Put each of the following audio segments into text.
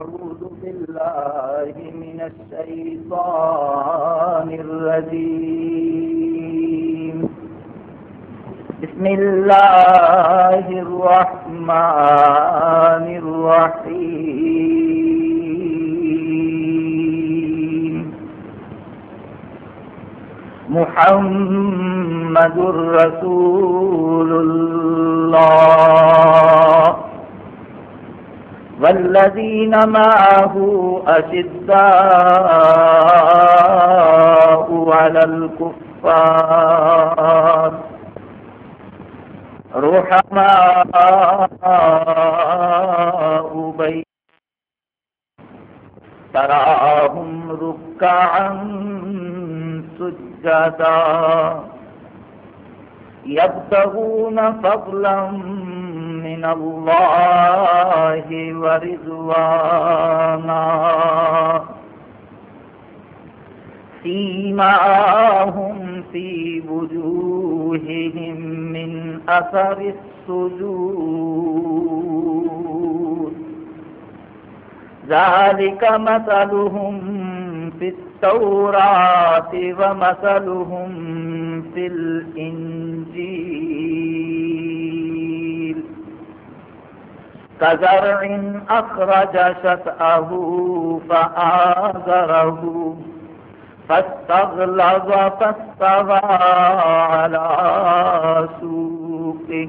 أعوذ بالله من الشيطان الرجيم. بسم الله الرحمن الرحيم. محمد رسول الله. والذين معه أشداء على الكفار. رحماء بين تراهم ركعا سجدا. يبتغون فضلا من الله ورضوانا. سيماهم في وجوههم من أثر السجود. ذلك مثلهم في التوراة ومثلهم في الإنجيل. كزرع أخرج شطأه فآزره فاستغلظ فاستوى على سوقه.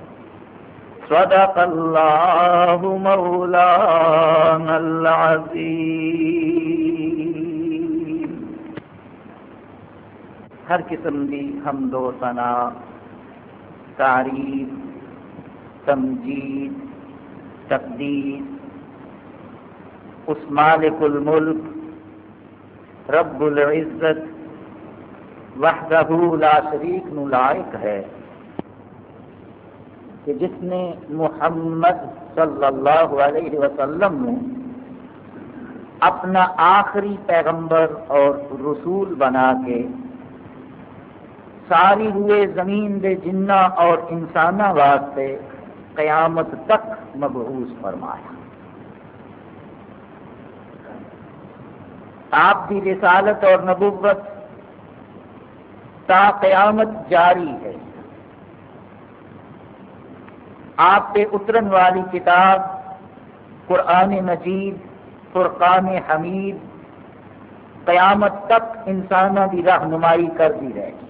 صدق الله مولانا العظيم. ہر قسم کی حمد و ثنا، تعریف، تمجید، تقدیر. اس مالک الملک، رب العزت، وحدہ لا شریک نو لائق ہے۔ کہ جس نے محمد صلی اللہ علیہ وسلم نے اپنا آخری پیغمبر اور رسول بنا کے ساری ہوئے زمین دے جنہ اور انسانہ واسطے قیامت تک مبعوث فرمایا۔ آپ کی رسالت اور نبوت تا قیامت جاری ہے۔ آپ پہ اترن والی کتاب، قرآن مجید، فرقان حمید، قیامت تک انسانوں کی رہنمائی کرتی رہے گی۔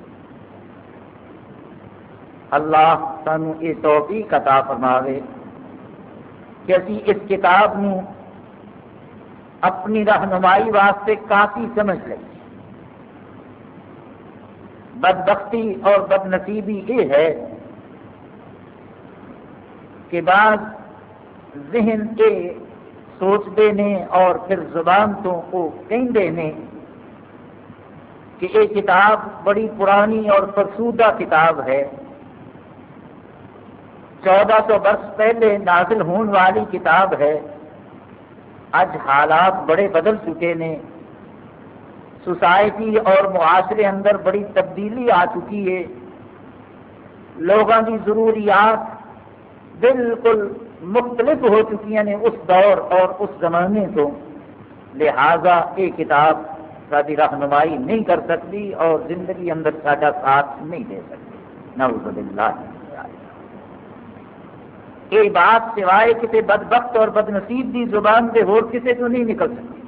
اللہ سانو یہ توفیق عطا فرماوے کہ اسی اس کتاب نو اپنی رہنمائی واسطے کافی سمجھ لیں بدبختی اور بد نصیبی یہ ہے کہ بعض ذہن کے سوچتے نے اور پھر زبان تو وہ کہتے ہیں کہ یہ کتاب بڑی پرانی اور فرسودہ کتاب ہے۔ چودہ سو برس پہلے نازل ہونے والی کتاب ہے۔ اج حالات بڑے بدل چکے نے۔ سوسائٹی اور معاشرے اندر بڑی تبدیلی آ چکی ہے۔ لوگوں کی ضروریات بالکل مختلف ہو چکی ہیں یعنی اس دور اور اس زمانے تو لہذا یہ کتاب ساری رہنمائی نہیں کر سکتی اور زندگی اندر سارا ساتھ نہیں دے سکتی۔ نعوذ باللہ۔ یہ بات سوائے کسی بدبخت اور بد نصیب کی زبان سے ہو، کسی تو نہیں نکل سکتی۔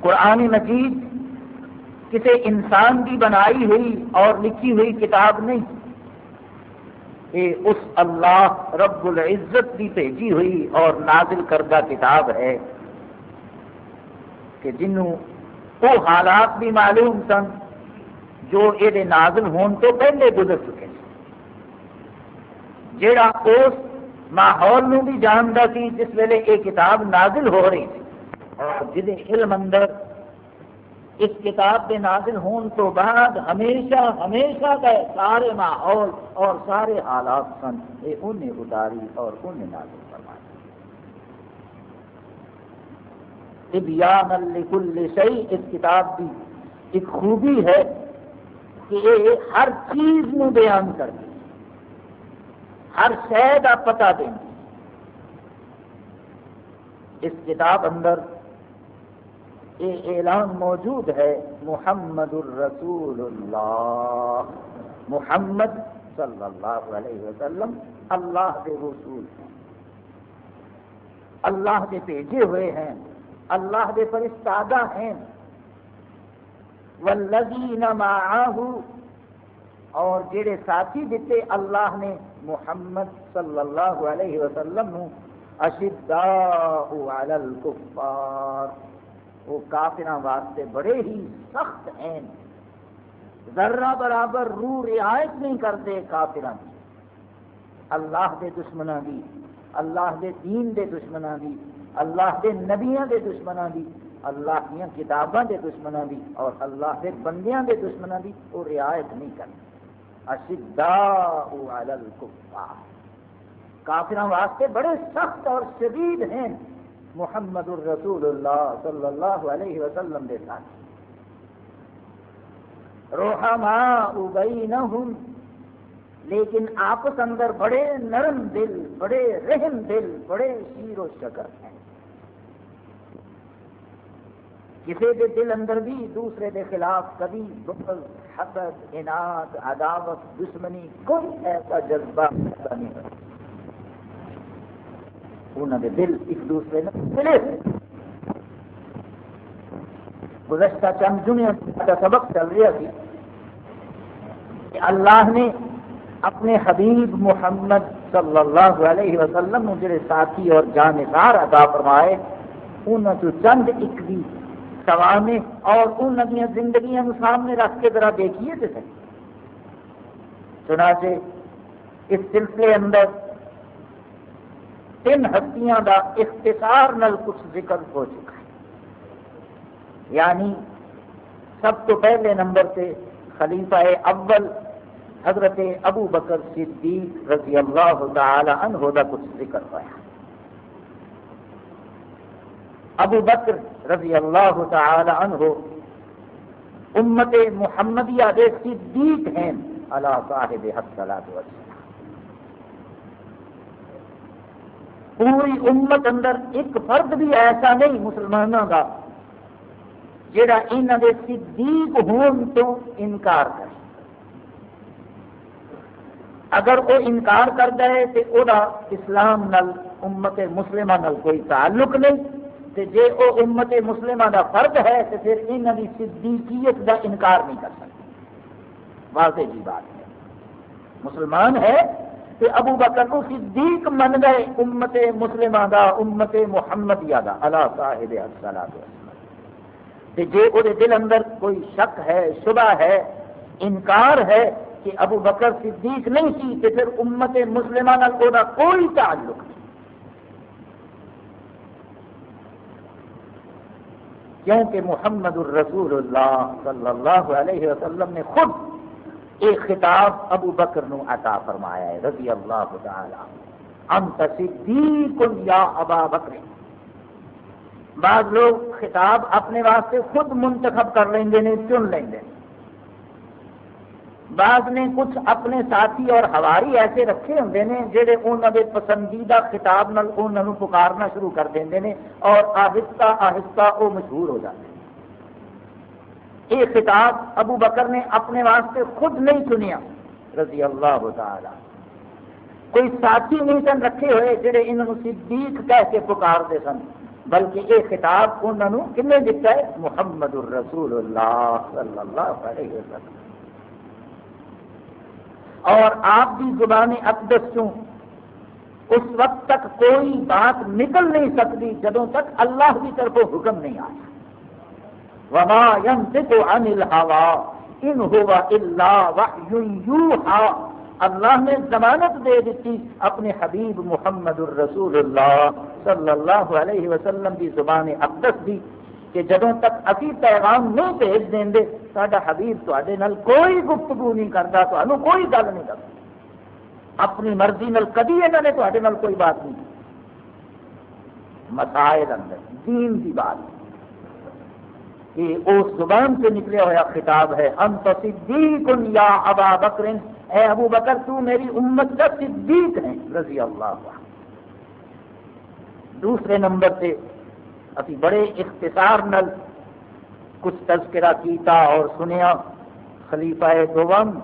قرآن مجید کسی انسان کی بنائی ہوئی اور لکھی ہوئی کتاب نہیں۔ یہ اس اللہ رب العزت کی بھیجی ہوئی اور نازل کردہ کتاب ہے کہ جنہوں وہ حالات بھی معلوم سن جو یہ نازل ہون تو پہلے گزر چکے ہیں۔ جڑا اس ماحول نو بھی جانتا سی جس ویلے یہ کتاب نازل ہو رہی تھی اور جہے علم اندر اس کتاب کے نازل ہون تو بعد ہمیشہ ہمیشہ کا سارے ماحول اور سارے حالات سن۔ یہ انہیں اتاری اور انہیں نازل فرمائی۔ ابیان لکل شیء، اس کتاب کی ایک خوبی ہے کہ یہ ہر چیز نو بیان کر دی ہر شہ کا پتا دیں اس کتاب اندر یہ اعلان موجود ہے، محمد الرسول اللہ محمد صلی اللہ علیہ وسلم، اللہ کے رسول۔ ہیں اللہ کے بھیجے ہوئے ہیں، اللہ کے فرستادہ ہیں۔ والذین معاہ اور جڑے ساتھی دیتے اللہ نے محمد صلی اللہ علیہ وسلم اشداء علی الکفار۔ وہ کافر واسطے بڑے ہی سخت ہیں۔ ذرہ برابر روح رعایت نہیں کرتے کافر اللہ دے دشمنوں کی اللہ دے دین دے دشمنوں کی اللہ دے نبیاں دے دشمنوں کی اللہ دیا کتاباں دے دشمنوں کی اور اللہ دے بندیاں دے دشمنوں کی وہ رعایت نہیں کرتے۔ اشداء علی الکفار۔ کافروں واسطے بڑے سخت اور شدید ہیں۔ محمد الرسول اللہ صلی اللہ علیہ وسلم دے ساتھ۔ روحما بینہم، لیکن آپس اندر بڑے نرم دل، بڑے رحم دل، بڑے شیر و شکر ہیں۔ کسی کے دل اندر بھی، دوسرے کے خلاف کبھی بغض حسد اناد عداوت، دشمنی، کوئی ایسا جذبہ نہیں۔ ہوتا انہوں نے دل ایک دوسرے نے ملے گزشتہ چند دنیا کا سبق چل رہا تھی کہ اللہ نے اپنے حبیب محمد صلی اللہ علیہ وسلم جڑے ساتھی اور جانسار ادا فرمائے انہوں نے چند ایک بھی سوانے اور انہوں نے زندگیاں سامنے رکھ کے ذرا دیکھیے تو چنانچہ اس سلسلے اندر تین ہستیاں دا اختصار نل کچھ ذکر ہو چکا ہے۔ یعنی سب تو پہلے نمبر سے خلیفہ اول حضرت ابو بکر صدیق رضی اللہ تعالی عنہ دا کچھ ذکر ہوا ابو بکر رضی اللہ تعالی عنہ امت محمدیہ دے صدیق ہیں اللہ صاحب حق صلاح وسلم پوری امت اندر ایک فرد بھی ایسا نہیں مسلمانوں کا جڑا انہوں نے صدیق ہون تو انکار کرے۔ اگر وہ انکار کرتا ہے تو وہ اسلام نل امت مسلمہ نل کوئی تعلق نہیں تو جے وہ امت مسلمہ دا فرد ہے تو پھر انہوں کی صدیقیت دا انکار نہیں کر سکتے۔ واضح جی بات ہے۔ مسلمان ہے کہ ابو بکر کو صدیق من گئے، امت مسلمہ دا، امت محمدیہ دا اللہ صاحب الصلاۃ تے جے او دے دل اندر کوئی شک ہے، شبہ ہے، انکار ہے کہ ابو بکر صدیق نہیں سی تے پھر امت مسلمہ نال او دا کوئی تعلق نہیں۔ کیونکہ محمد الرسول اللہ صلی اللہ علیہ وسلم نے خود ایک خطاب ابو بکر نو عطا فرمایا ہے، رضی اللہ تعالی انت صدیق یا ابا بکر۔ بعض لوگ خطاب اپنے واسطے خود منتخب کر لیں گے چن لیں گے۔ بعض نے کچھ اپنے ساتھی اور ہواری ایسے رکھے ہوں نے جہے انہوں کے پسندیدہ خطاب نال انہوں پکارنا شروع کر دیں اور آہستہ آہستہ وہ مشہور ہو جاتے ہیں یہ خطاب ابو بکر نے اپنے واسطے خود نہیں سنیا۔ رضی اللہ تعالی۔ کوئی ساتھی نہیں سن رکھے ہوئے جڑے انہوں صدیق کہہ کے پکارتے سن، بلکہ یہ خطاب انہوں کن دیتا ہے، محمد الرسول اللہ صلی اللہ علیہ وسلم۔ اور آپ کی زبان اقدس چوں اس وقت تک کوئی بات نکل نہیں سکتی جدوں تک اللہ کی طرف حکم نہیں آیا۔ وما ينطق عن الهوى ان هو الا وحي يوحى۔ اللہ نے ضمانت دے دیتی اپنے حبیب محمد الرسول اللہ صلی اللہ علیہ وسلم کی زبان اقدس دی کہ جدوں تک اسی پیغام نہیں بھیج دیں گے ساڈا حبیب تے کوئی گفتگو نہیں کرتا تو کوئی گل نہیں کرتا اپنی مرضی نال کدی یہاں نے تے کوئی بات نہیں مسائل اندر، دین کی بات۔ کہ اس زبان سے نکلے ہوا خطاب ہے، ہم تو صدیق یا ابا بکر اے ابو بکر، تو میری امت کا صدیق ہے رضی اللہ عنہ۔ دوسرے نمبر سے ابھی بڑے اختصار نل کچھ تذکرہ کیتا اور سنیا۔ خلیفہ دوم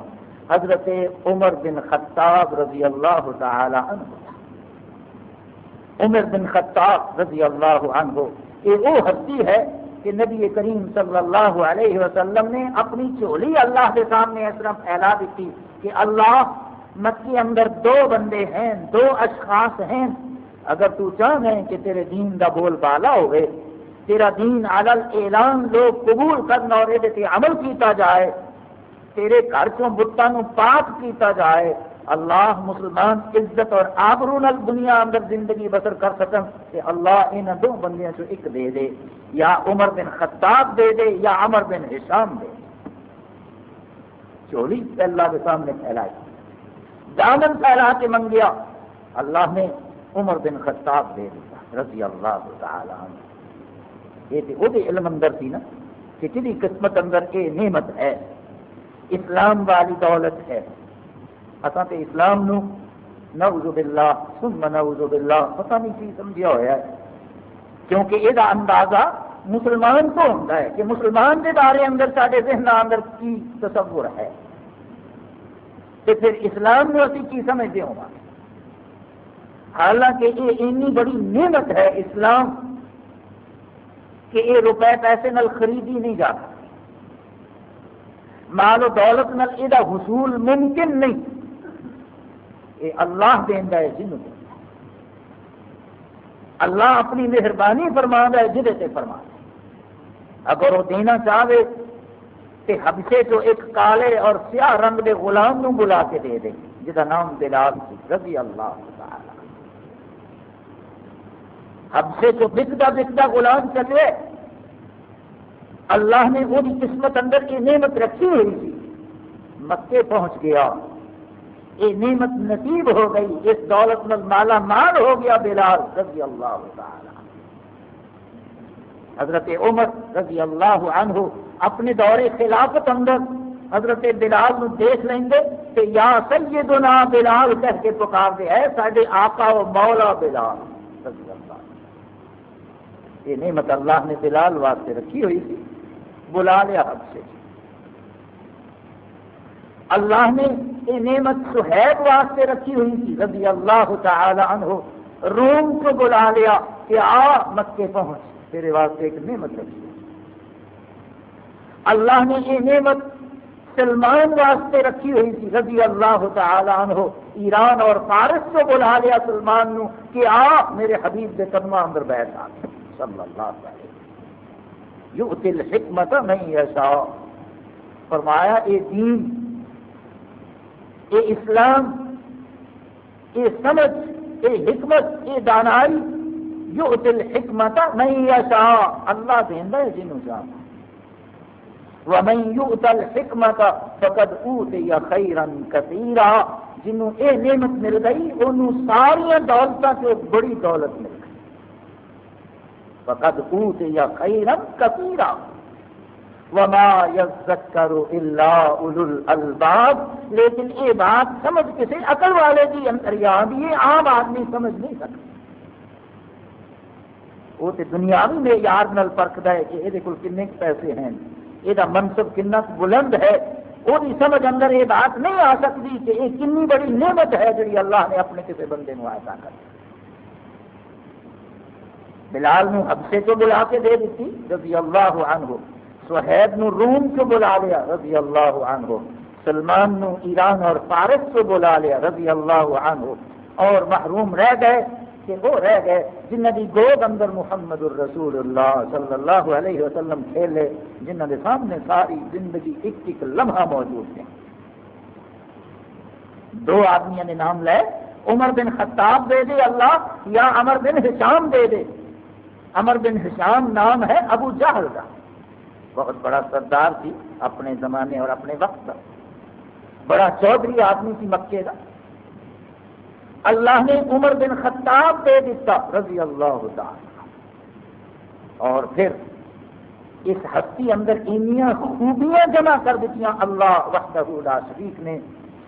حضرت عمر بن خطاب رضی اللہ تعالی عنہ۔ عمر بن خطاب رضی اللہ عنہ، یہ وہ ہستی ہے کہ نبی کریم صلی اللہ علیہ وسلم نے اپنی چولی اللہ کے سامنے اس طرح پھیلا دیتی کہ اللہ مکی اندر دو بندے ہیں، دو اشخاص ہیں۔ اگر تو چاہیں کہ تیرے دین دا بول بالا ہوئے، تیرا دین علل اعلان لوگ قبول کرنا اور یہ عمل کیتا جائے، تیرے گھر چوں بتوں پاک کیتا جائے۔ اللہ مسلمان عزت اور آبرو نل دنیا اندر زندگی بسر کر سکن کہ اللہ ان دو بندیاں چو ایک دے دے، یا عمر بن خطاب دے دے، یا عمر بن حشام دے چولی اللہ کے سامنے پھیلائی۔ دامن پھیلا کے منگیا۔ اللہ نے عمر بن خطاب دے دیا، رضی اللہ تعالی عنہ۔ یہ تو وہ علم اندر تھی نا کہ کسی قسمت اندر یہ نعمت ہے۔ اسلام والی دولت ہے۔ اصل تو اسلام نو نعوذ باللہ، ثم نعوذ باللہ، پتہ نہیں کی سمجھا ہوا ہے۔ کیونکہ یہ اندازہ مسلمان کو ہوتا ہے کہ مسلمان کے بارے اندر سارے ذہن اندر کی تصور ہے۔ تو پھر اسلام میں اسی کی سمجھتے ہوں گا حالانکہ یہ اینی بڑی نعمت ہے اسلام کہ یہ روپے پیسے نل خریدی نہیں جا سکتی۔ مال و دولت نل یہ حصول ممکن نہیں۔ یہ اللہ دینا ہے جن اللہ اپنی مہربانی فرما ہے جہد سے فرما اگر وہ دینا چاہے تو حبشے جو ایک کالے اور سیاہ رنگ کے غلام نو بلا کے دے دے جہاں نام دلال سی، رضی اللہ تعالی۔ حبشے جو بکتا بکتا غلام چلے۔ اللہ نے وہ قسمت اندر کی نعمت رکھی ہوئی تھی۔ مکے پہنچ گیا۔ یہ نعمت نصیب ہو گئی، اس دولت میں مالا مال ہو گیا بلال رضی اللہ تعالی حضرت عمر رضی اللہ عنہ اپنے دور خلافت اندر حضرت بلال نو دیکھ لیں گے کہ یا سیدنا بلال کہہ کے پکار دے ہے سارے آقا و مولا بلال رضی اللہ یہ نعمت اللہ نے بلال واسطے رکھی ہوئی تھی بلا لیا حد سے۔ اللہ نے یہ نعمت سہیب واسطے رکھی ہوئی تھی، رضی اللہ تعالی عنہ، روم کو بلا لیا کہ آ مکے پہنچ، تیرے واسطے ایک نعمت رکھی اللہ نے یہ نعمت سلمان واسطے رکھی ہوئی تھی، رضی اللہ تعالی عنہ، ایران اور فارس کو بلا لیا سلمان نو کہ آ میرے حبیب کے قدمہ اندر بیٹھ آ۔ صلی اللہ علیہ یؤتی الحکمت نہیں ایسا فرمایا یہ دین یہ اسلام، یہ سمجھ، یہ حکمت، یہ دانائی جو دل حکمت نہیں ایسا اللہ دینا ہے جنہوں چاہ ومن يؤت الحکمت فقد اوتی خیرا کثیرا۔ جنہوں اے نعمت مل گئی، انہوں ساری دولتوں سے بڑی دولت مل گئی۔ فقد اوتی خیرا کثیرا۔ وما يذكر الا اولو الالباب لیکن یہ بات سمجھ کسی عقل والے کی اندر یاد یہ عام آدمی سمجھ نہیں سکتا۔ وہ تو دنیاوی معیار نال پرکھتا ہے کہ یہ کن پیسے ہیں۔ یہ منصب کنا بلند ہے۔ وہ سمجھ اندر یہ بات نہیں آ سکتی کہ یہ کنی بڑی نعمت ہے جی اللہ نے اپنے کسی بندے کو ایسا کر بلال نو حبسے کو بلا کے دے دیتی رضی اللہ عنہ۔ سہیب نو روم کو بلا لیا، رضی اللہ عنہ۔ سلمان نو ایران اور فارس کو بلا لیا، رضی اللہ عنہ۔ اور محروم رہ گئے کہ وہ رہ گئے، جنہ کی گود اندر محمد الرسول اللہ صلی اللہ علیہ وسلم کھیلے، جنہ کے سامنے ساری زندگی ایک ایک لمحہ موجود ہے دو آدمی نے نام لے، عمر بن خطاب دے دے اللہ، یا عمر بن حشام دے دے۔ عمر بن حشام نام ہے ابو جہل کا بہت بڑا سردار تھی اپنے زمانے اور اپنے وقت کا بڑا چودھری آدمی تھی مکے کا۔ اللہ نے عمر بن خطاب دے دیتا رضی اللہ تعالی۔ اور پھر اس ہستی اندر اینیاں خوبیاں جمع کر دیتی اللہ وحدہ لا شریف نے۔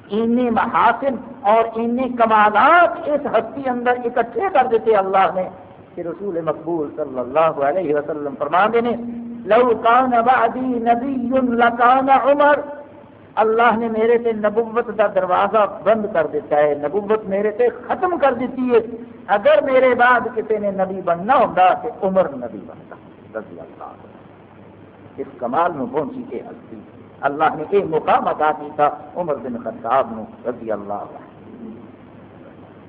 اینے محاسن اور اینے کمالات اس ہستی اندر اکٹھے کر دیتے اللہ نے۔ کہ رسول مقبول صلی اللہ علیہ وسلم فرما دینے لو کان بعدی نبی لکان عمر۔ اللہ نے میرے تے نبوت دا دروازہ بند کر دیتا ہے۔ نبوت میرے تے ختم کر دیتی ہے۔ اگر میرے بعد کسی نے نبی بننا ہوتا تو عمر نبی بنتا۔ رضی اللہ اس کمال میں پہنچی کے ہستی۔ اللہ نے یہ مقام ادا کیا عمر بن خطاب نو رضی اللہ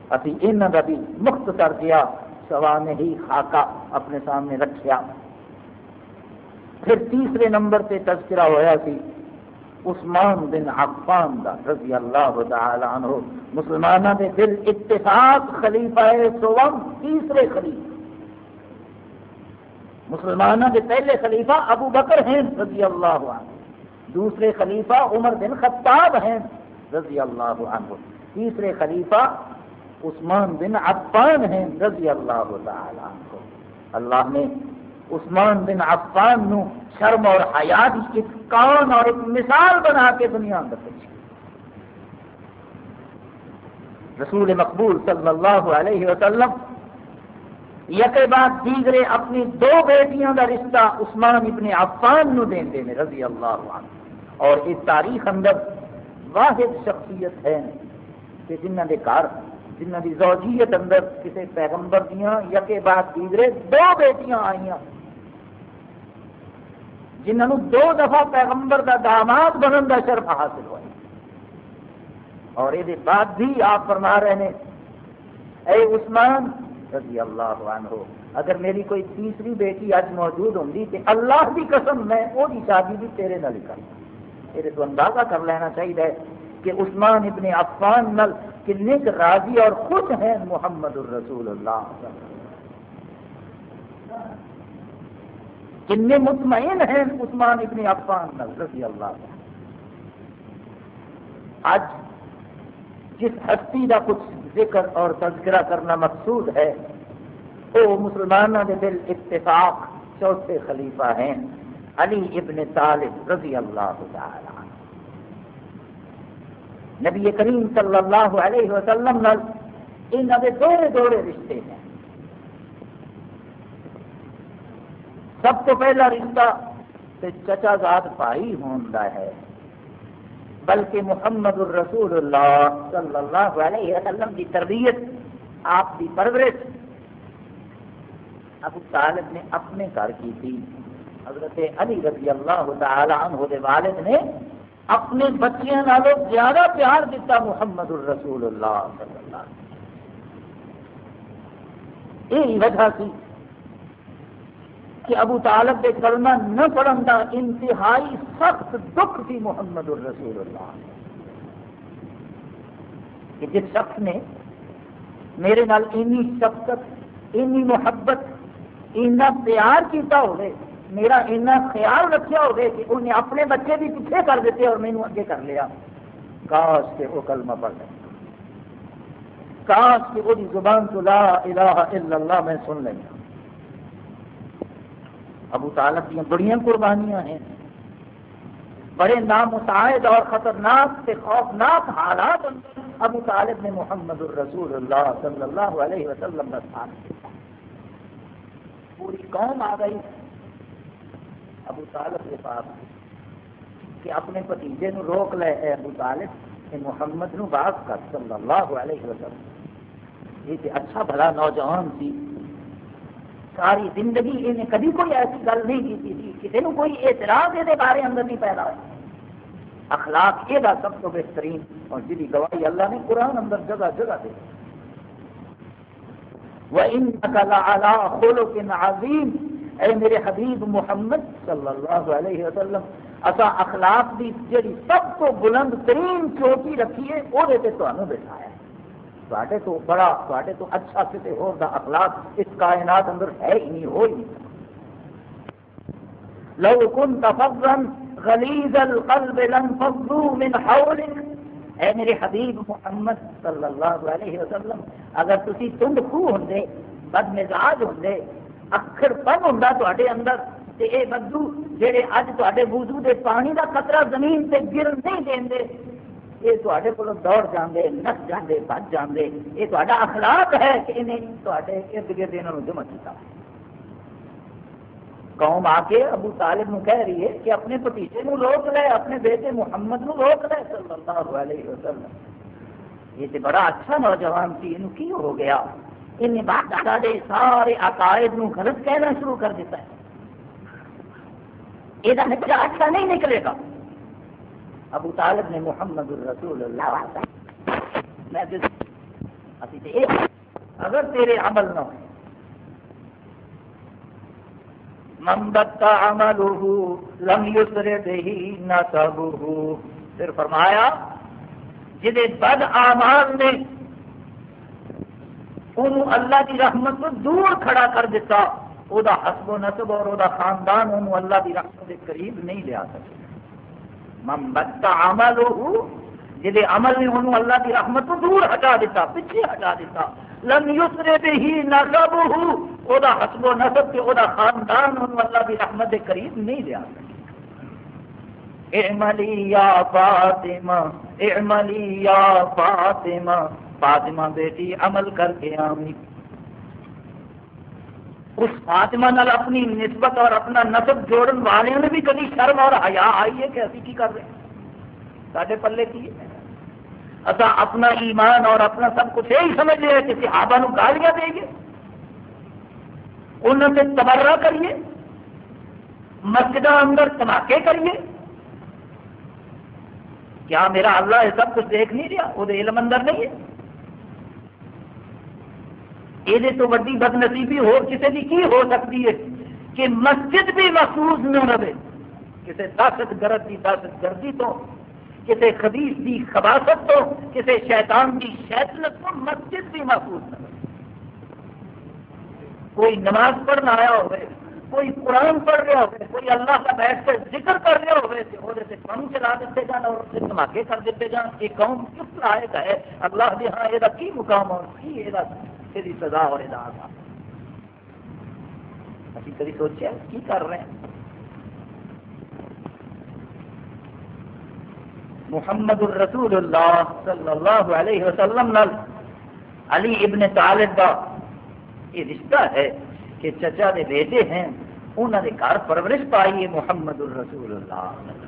ابھی انہوں کا بھی مخت کر دیا سوا نے ہی خاکہ اپنے سامنے رکھیا۔ پھر تیسرے نمبر پہ تذکرہ ہوا سی عثمان بن عفان دا رضی اللہ تعالی عنہ مسلمانوں کے دل اتفاق خلیفہ سوم تیسرے خلیفہ۔ مسلمانوں کے پہلے خلیفہ ابو بکر ہیں رضی اللہ عنہ۔ دوسرے خلیفہ عمر بن خطاب ہیں رضی اللہ عنہ۔ تیسرے خلیفہ عثمان بن عفان ہیں رضی اللہ تعالی عنہ۔ اللہ نے عثمان بن عفان نو شرم اور حیات ایک کون اور ایک مثال بنا کے دنیا اندر پیچھے رسول مقبول صلی اللہ علیہ وسلم یکے بعد دیگرے اپنی دو بیٹیاں کا رشتہ عثمان ابن عفان نو دیں دے رضی اللہ عنہ۔ اور اس تاریخ اندر واحد شخصیت ہے کہ جنہ کے گھر، جنہ کی زوجیت اندر کسی پیغمبر دیا یا کے بعد تیسرے دو بیٹیاں آئی جنہوں دو دفعہ پیغمبر کا داماد بننے کا شرف حاصل ہوا اور یہ بعد بھی آپ فرما رہے ہیں۔ اے عثمان رضی اللہ عنہ، اگر میری کوئی تیسری بیٹی اج موجود ہوں تو اللہ کی قسم میں وہ شادی بھی تیرے نہ لکھا یہ تو اندازہ کر لینا چاہیے کہ عثمان ابن عفان نل کن راضی اور خوش ہیں محمد الرسول اللہ۔ کن مطمئن ہیں عثمان ابن عفان رضی اللہ آج جس ہستی کا کچھ ذکر اور تذکرہ کرنا مقصود ہے، وہ مسلمانوں کے دل اتفاق چوتھے خلیفہ ہیں، علی ابن طالب رضی اللہ تعالی نبی کریم صلی اللہ علیہ وسلم انہوں کے دوڑے دوڑے رشتے ہیں۔ سب تو پہلا رشتہ چچا زاد بھائی ہوتا ہے۔ بلکہ محمد الرسول اللہ صلی اللہ علیہ وسلم کی تربیت، آپ کی پرورش۔ ابو طالب نے اپنے گھر کی تھی۔ حضرت علی رضی اللہ تعالی عنہ دے والد نے اپنے بچیاں نالوں زیادہ پیار دیتا محمد الرسول اللہ صلی اللہ علیہ وسلم۔ یہی وجہ سی کہ ابو طالب کے کلمہ نہ پڑھن کا انتہائی سخت دکھ تھی محمد الرسول اللہ۔ کہ جس شخص نے میرے نال اینی شفقت، اینی محبت اینا پیار کیتا ہوئے، میرا اینا خیال رکھا ہوگا کہ انہیں اپنے بچے بھی پیچھے کر دیتے اور مینو اگے کر لیا۔ کاش کے وہ کلمہ پڑھ لیں کاش کہ وہ زبان تو لا الہ الا اللہ میں سن لیں ابو طالب دیا بڑی قربانیاں ہیں۔ بڑے نامساعد اور خطرناک سے خوفناک حالات ابو طالب نے محمد الرسول اللہ صلی اللہ علیہ وسلم کا ساتھ پوری قوم آ گئی۔ ابو طالب کے پاس کہ اپنے بتیجے نو روک لے، اے ابو طالب، کہ محمد نو باز کر صلی اللہ علیہ وسلم۔ یہ اچھا بھلا نوجوان سی ساری زندگی انہیں کبھی کوئی ایسی گل نہیں کی تھی جی کسی نے کوئی اعتراض یہ بارے اندر نہیں پیدا ہوا اخلاق یہ سب تو بہترین اور جی گواہی اللہ نے قرآن اندر جگہ جگہ دے۔ وَإِنَّكَ لَعَلَىٰ خُلُقٍ عَظِيمٍ۔ اے میرے حبیب محمد صلی اللہ علیہ وسلم اصا اخلاق کی جی سب کو بلند ترین چوٹی رکھیے وہ بٹھایا۔ تے تو بڑا تے تو اچھا کسی ہو اخلاق اس کائنات اندر ہے ہی نہیں ہو ہی نہیں۔ لو كنت فظا غليظ القلب لانفضوا من حولك۔ اے میرے حبیب محمد صلی اللہ علیہ وسلم، اگر تسی تند خو ہوں بد مزاج ہوں اکھر پن ہوں تے اندر، تے اے بدو جہے اج تے وضو دے پانی دا خطرہ زمین تے گر نہیں دیں یہ تے کو دوڑ جاندے، نس جاندے بچ جاندے۔ یہ تا اخلاق ہے کہ انہیں تے ارد گرد انہوں جمع کیا قوم آ کے ابو طالب نو کہہ رہی ہے کہ اپنے بتیجے نو روک لے، اپنے بیٹے محمد نو روک لے، صلی اللہ علیہ وسلم۔ یہ تو بڑا اچھا نوجوان تھی یہ کی ہو گیا؟ ان بات دے، سارے عقائد نو غلط کہنا شروع کر دیتا ہے۔ یہ نتیجہ اچھا نہیں نکلے گا۔ ابو طالب نے محمد الرسول اللہ میں اگر تیرے عمل نہ ہو من بد عمله لم يسر به نسبه پھر فرمایا جدے بد اعمال نے انہوں اللہ کی رحمت کو دور کھڑا کر دیتا او دا حسب و نسب اور او دا خاندان انہوں اللہ کی رحمت کے قریب نہیں لیا سکتے من بد عمله یعنی عمل نے انہوں اللہ کی رحمت کو دور ہٹا دیتا، پیچھے ہٹا دیتا۔ لم یسرے به نسبه او دا حسب و نسب کے او دا خاندان ان اللہ کی رحمت کے قریب نہیں لیا اعملی یا فاطمہ، اعملی یا فاطمہ۔ فاطمہ بیٹی، عمل کر کے آمی اس فاطمہ نال اپنی نسبت اور اپنا نسب جوڑن والے نے بھی کبھی شرم اور حیا آئی ہے کہ اسی کی کر رہے ہیں؟ سارے پلے کی اصا اپنا ایمان اور اپنا سب کچھ یہی سمجھ لیا کہ صحابہ نو گالیاں دے گے انہوں سے تبرہ کریے۔ مسجد اندر دھماکے کریے۔ کیا میرا اللہ یہ سب کچھ دیکھ نہیں رہا؟ وہ علم اندر نہیں ہے۔ یہ تو ویڈی بد نصیبی ہو کسی کی کی ہو سکتی ہے کہ مسجد بھی محفوظ نہ رہے کسی دہشت گرد کی دہشت گردی تو کسی خبیص کی خباست تو کسی شیطان کی شیطنت تو مسجد بھی محفوظ نہ رہے کوئی نماز پڑھنا آیا ہوئے کوئی قرآن پڑھ رہا ہوئے کوئی اللہ کا بیٹھ کر ذکر کر رہا ہوئے وہ قوم چلا دیتے جان اور اسے دھماکے کر دیتے جان یہ قوم کس لائق ہے اللہ بھی ہاں یہ کی مقام اور کی یہ سزا اور یہ ابھی کبھی سوچا کی کر رہے ہیں؟ محمد الرسول اللہ صلی اللہ علیہ وسلم نال علی ابن طالب کا یہ رشتہ ہے کہ چچا دے بیٹے ہیں انہوں نے گھر پرورش پائی ہے محمد الرسول اللہ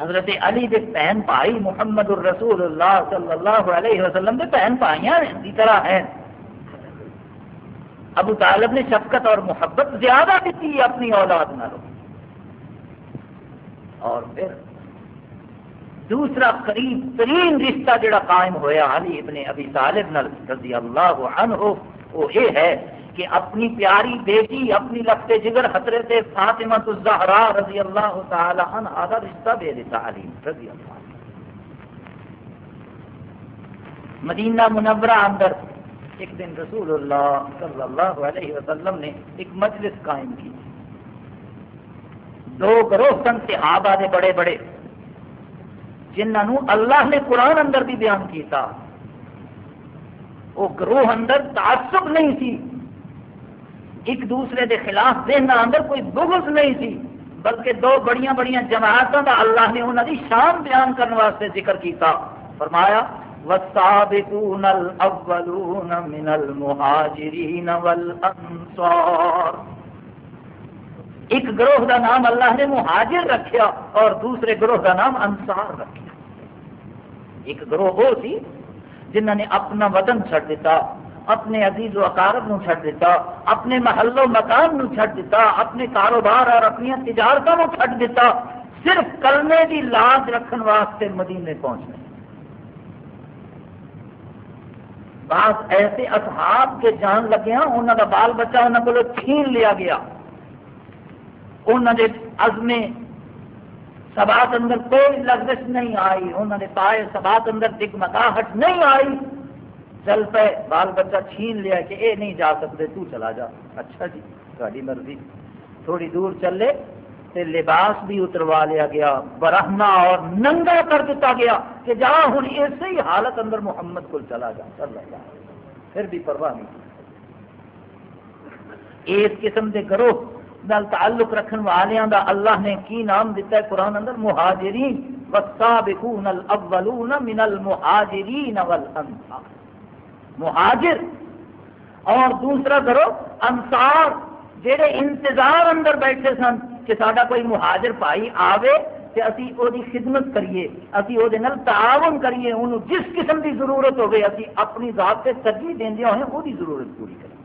حضرت علی دے بہن بھائی محمد الرسول اللہ صلی اللہ علیہ وسلم دے بہن بھائیاں اسی طرح ہیں۔ ابو طالب نے شفقت اور محبت زیادہ دیتی اپنی اولاد نہ اور پھر دوسرا قریب ترین رشتہ جڑا قائم ہویا علی ابن ابی طالب رضی اللہ عنہ، وہ یہ ہے کہ اپنی پیاری بیٹی، اپنی لفتے جگر خطرے سے فاطمہ الزہرا رضی اللہ تعالی عنہ آدھا رشتہ دے دیتا علی، رضی اللہ عنہ۔ مدینہ منورہ اندر ایک دن رسول اللہ صلی اللہ علیہ وسلم نے ایک مجلس قائم کی۔ دو گروہ سن صحابہ دے بڑے بڑے جنہوں اللہ نے قرآن اندر بھی بیان کیتا۔ وہ گروہ اندر تعصب نہیں تھی۔ ایک دوسرے دے خلاف ذہن اندر کوئی بغض نہیں تھی بلکہ دو بڑیاں بڑیاں جماعتوں کا اللہ نے انہوں کی شان بیان کرنے واسطے ذکر کیتا۔ فرمایا، والسابقون الاولون من المہاجرین والانصار ایک گروہ کا نام اللہ نے مہاجر رکھیا اور دوسرے گروہ کا نام انصار رکھیا۔ ایک گروہ وہ سی جنہوں نے اپنا وطن چھڑ دیتا اپنے عزیز و اقارب نو چھڑ دیتا اپنے محل و مکان نو چھڑ دیتا اپنے کاروبار اور اپنی تجارتوں نو چھڑ دیتا صرف کلمے کی لاج رکھن واسطے مدینے پہنچنے بعض ایسے اصحاب کے جان لگے ہیں انہوں کا بال بچہ انہوں کو چھین لیا گیا۔ انہوں نے عزم سبات اندر کوئی لفظ نہیں آئی انہوں نے پائے سبات اندر دگمگاہٹ نہیں آئی۔ چل پے بال بچہ چھین لیا کہ اے نہیں جا سکتے، تو چلا جا۔ اچھا جی تاری مرضی۔ تھوڑی دور چلے تے لباس بھی اتروا لیا گیا۔ برہنا اور ننگا کر دیتا گیا کہ جا ہوں اسی ہی حالت اندر محمد کو چلا جا۔ چل جا۔ پھر بھی پرواہ نہیں۔ اس قسم کے گروہ نال تعلق رکھن والوں دا اللہ نے کی نام دیتا ہے قرآن اندر؟ مہاجرین۔ والسابقون الاولون من المہاجرین والانصار مہاجر اور دوسرا کرو انصار، جہے انتظار اندر بیٹھے سن کہ سارا کوئی مہاجر بھائی آوے کہ اسی او دی خدمت کریے، اسی او دے نال تعاون کریے انہوں جس قسم دی ضرورت ہوگی اسی اپنی ذات سے ترجیح دیندیا ہوئے وہ دی ضرورت پوری کریں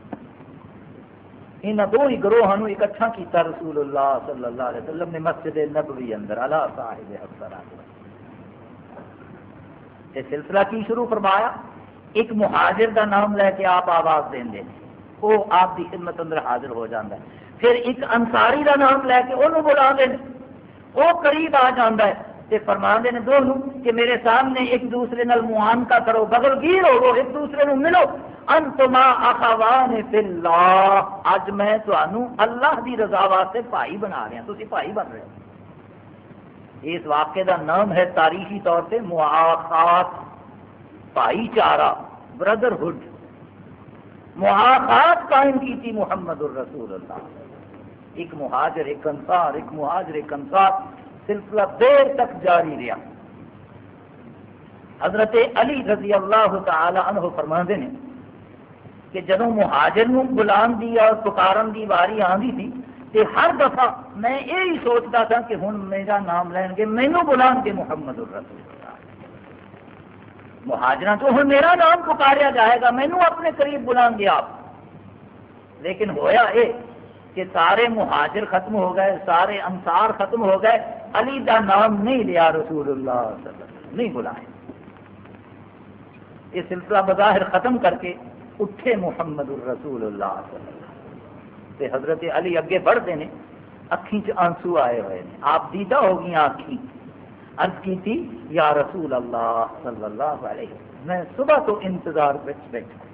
ان دو ہی گروہوں اکٹھا کیتا رسول اللہ صلی اللہ علیہ وسلم نے مسجد نبوی اندر اللہ صاحب افسر یہ سلسلہ کی شروع فرمایا؟ ایک مہاجر کا نام لے کے آپ آواز دیں دیں وہ آپ کی خدمت اندر حاضر ہو جاتا ہے۔ پھر ایک انصاری کا نام لے کے انہوں بلا دیں وہ قریب آ جاتا ہے۔ تے فرما دے دونوں کہ میرے سامنے ایک دوسرے نال معانقہ کرو، بغل گیر ہو ایک دوسرے نو ملو۔ انتما اخوان فی اللہ۔ اج میں تانوں اللہ دی رضا واسطے بھائی بنا رہا ہوں تسی بھائی بن رہے ہو۔ اس واقعے دا نام ہے تاریخی طور پہ مواخات بھائی چارہ بردرہڈ مواخات قائم کی تھی محمد الرسول اللہ۔ ایک مہاجر، ایک انصار، ایک مہاجر، ایک انصار، سلسلہ دیر تک جاری رہا۔ حضرت علی رضی اللہ تعالی عنہ فرما نے کہ جب مہاجر نو بلان دی اور پکارن دی واری آندی تھی تے ہر دفعہ میں یہی سوچتا تھا کہ ہوں میرا نام لین گے مینو بلان کے محمد الرسول مہاجرہ تو ہوں میرا نام پکاریا جائے گا مینو اپنے قریب بلان گے آپ۔ لیکن ہویا یہ کہ سارے مہاجر ختم ہو گئے، سارے انصار ختم ہو گئے، علی کا نام نہیں لیا رسول اللہ صلی اللہ علیہ وسلم، نہیں بلائے۔ یہ سلسلہ بظاہر ختم کر کے اٹھے محمد الرسول اللہ صلی اللہ علیہ وسلم۔ تے حضرت علی اگے بڑھتے ہیں اکھی چ آنسو آئے ہوئے ہیں۔ آپ دیدہ ہو گئی آنکھی عرض کی تھی، یا رسول اللہ صلی اللہ علیہ وسلم۔ میں صبح تو انتظار بیٹھا۔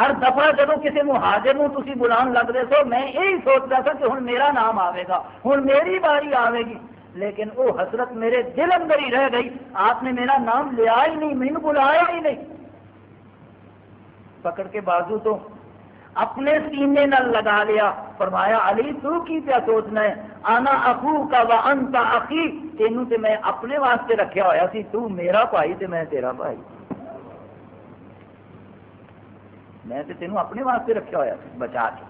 ہر دفعہ جب کسی مہاجر نو تھی بلان لگتے سو، میں یہی سوچتا تھا کہ ہوں میرا نام آئے گا ہوں میری باری آئے گی۔ لیکن وہ حسرت میرے دل اندر ہی رہ گئی۔ آپ نے میرا نام لیا ہی نہیں مینو بلایا ہی نہیں۔ پکڑ کے بازو تو اپنے سینے نل لگا لیا۔ فرمایا، علی، تو کی پیا سوچنا ہے؟ آنا اخو کا و انتا اخی تینوں تے میں اپنے واسطے رکھیا ہوا سی، تو میرا بھائی تے میں تیرا بھائی۔ میں تے تینوں اپنے واسطے رکھا ہوا بچا کے۔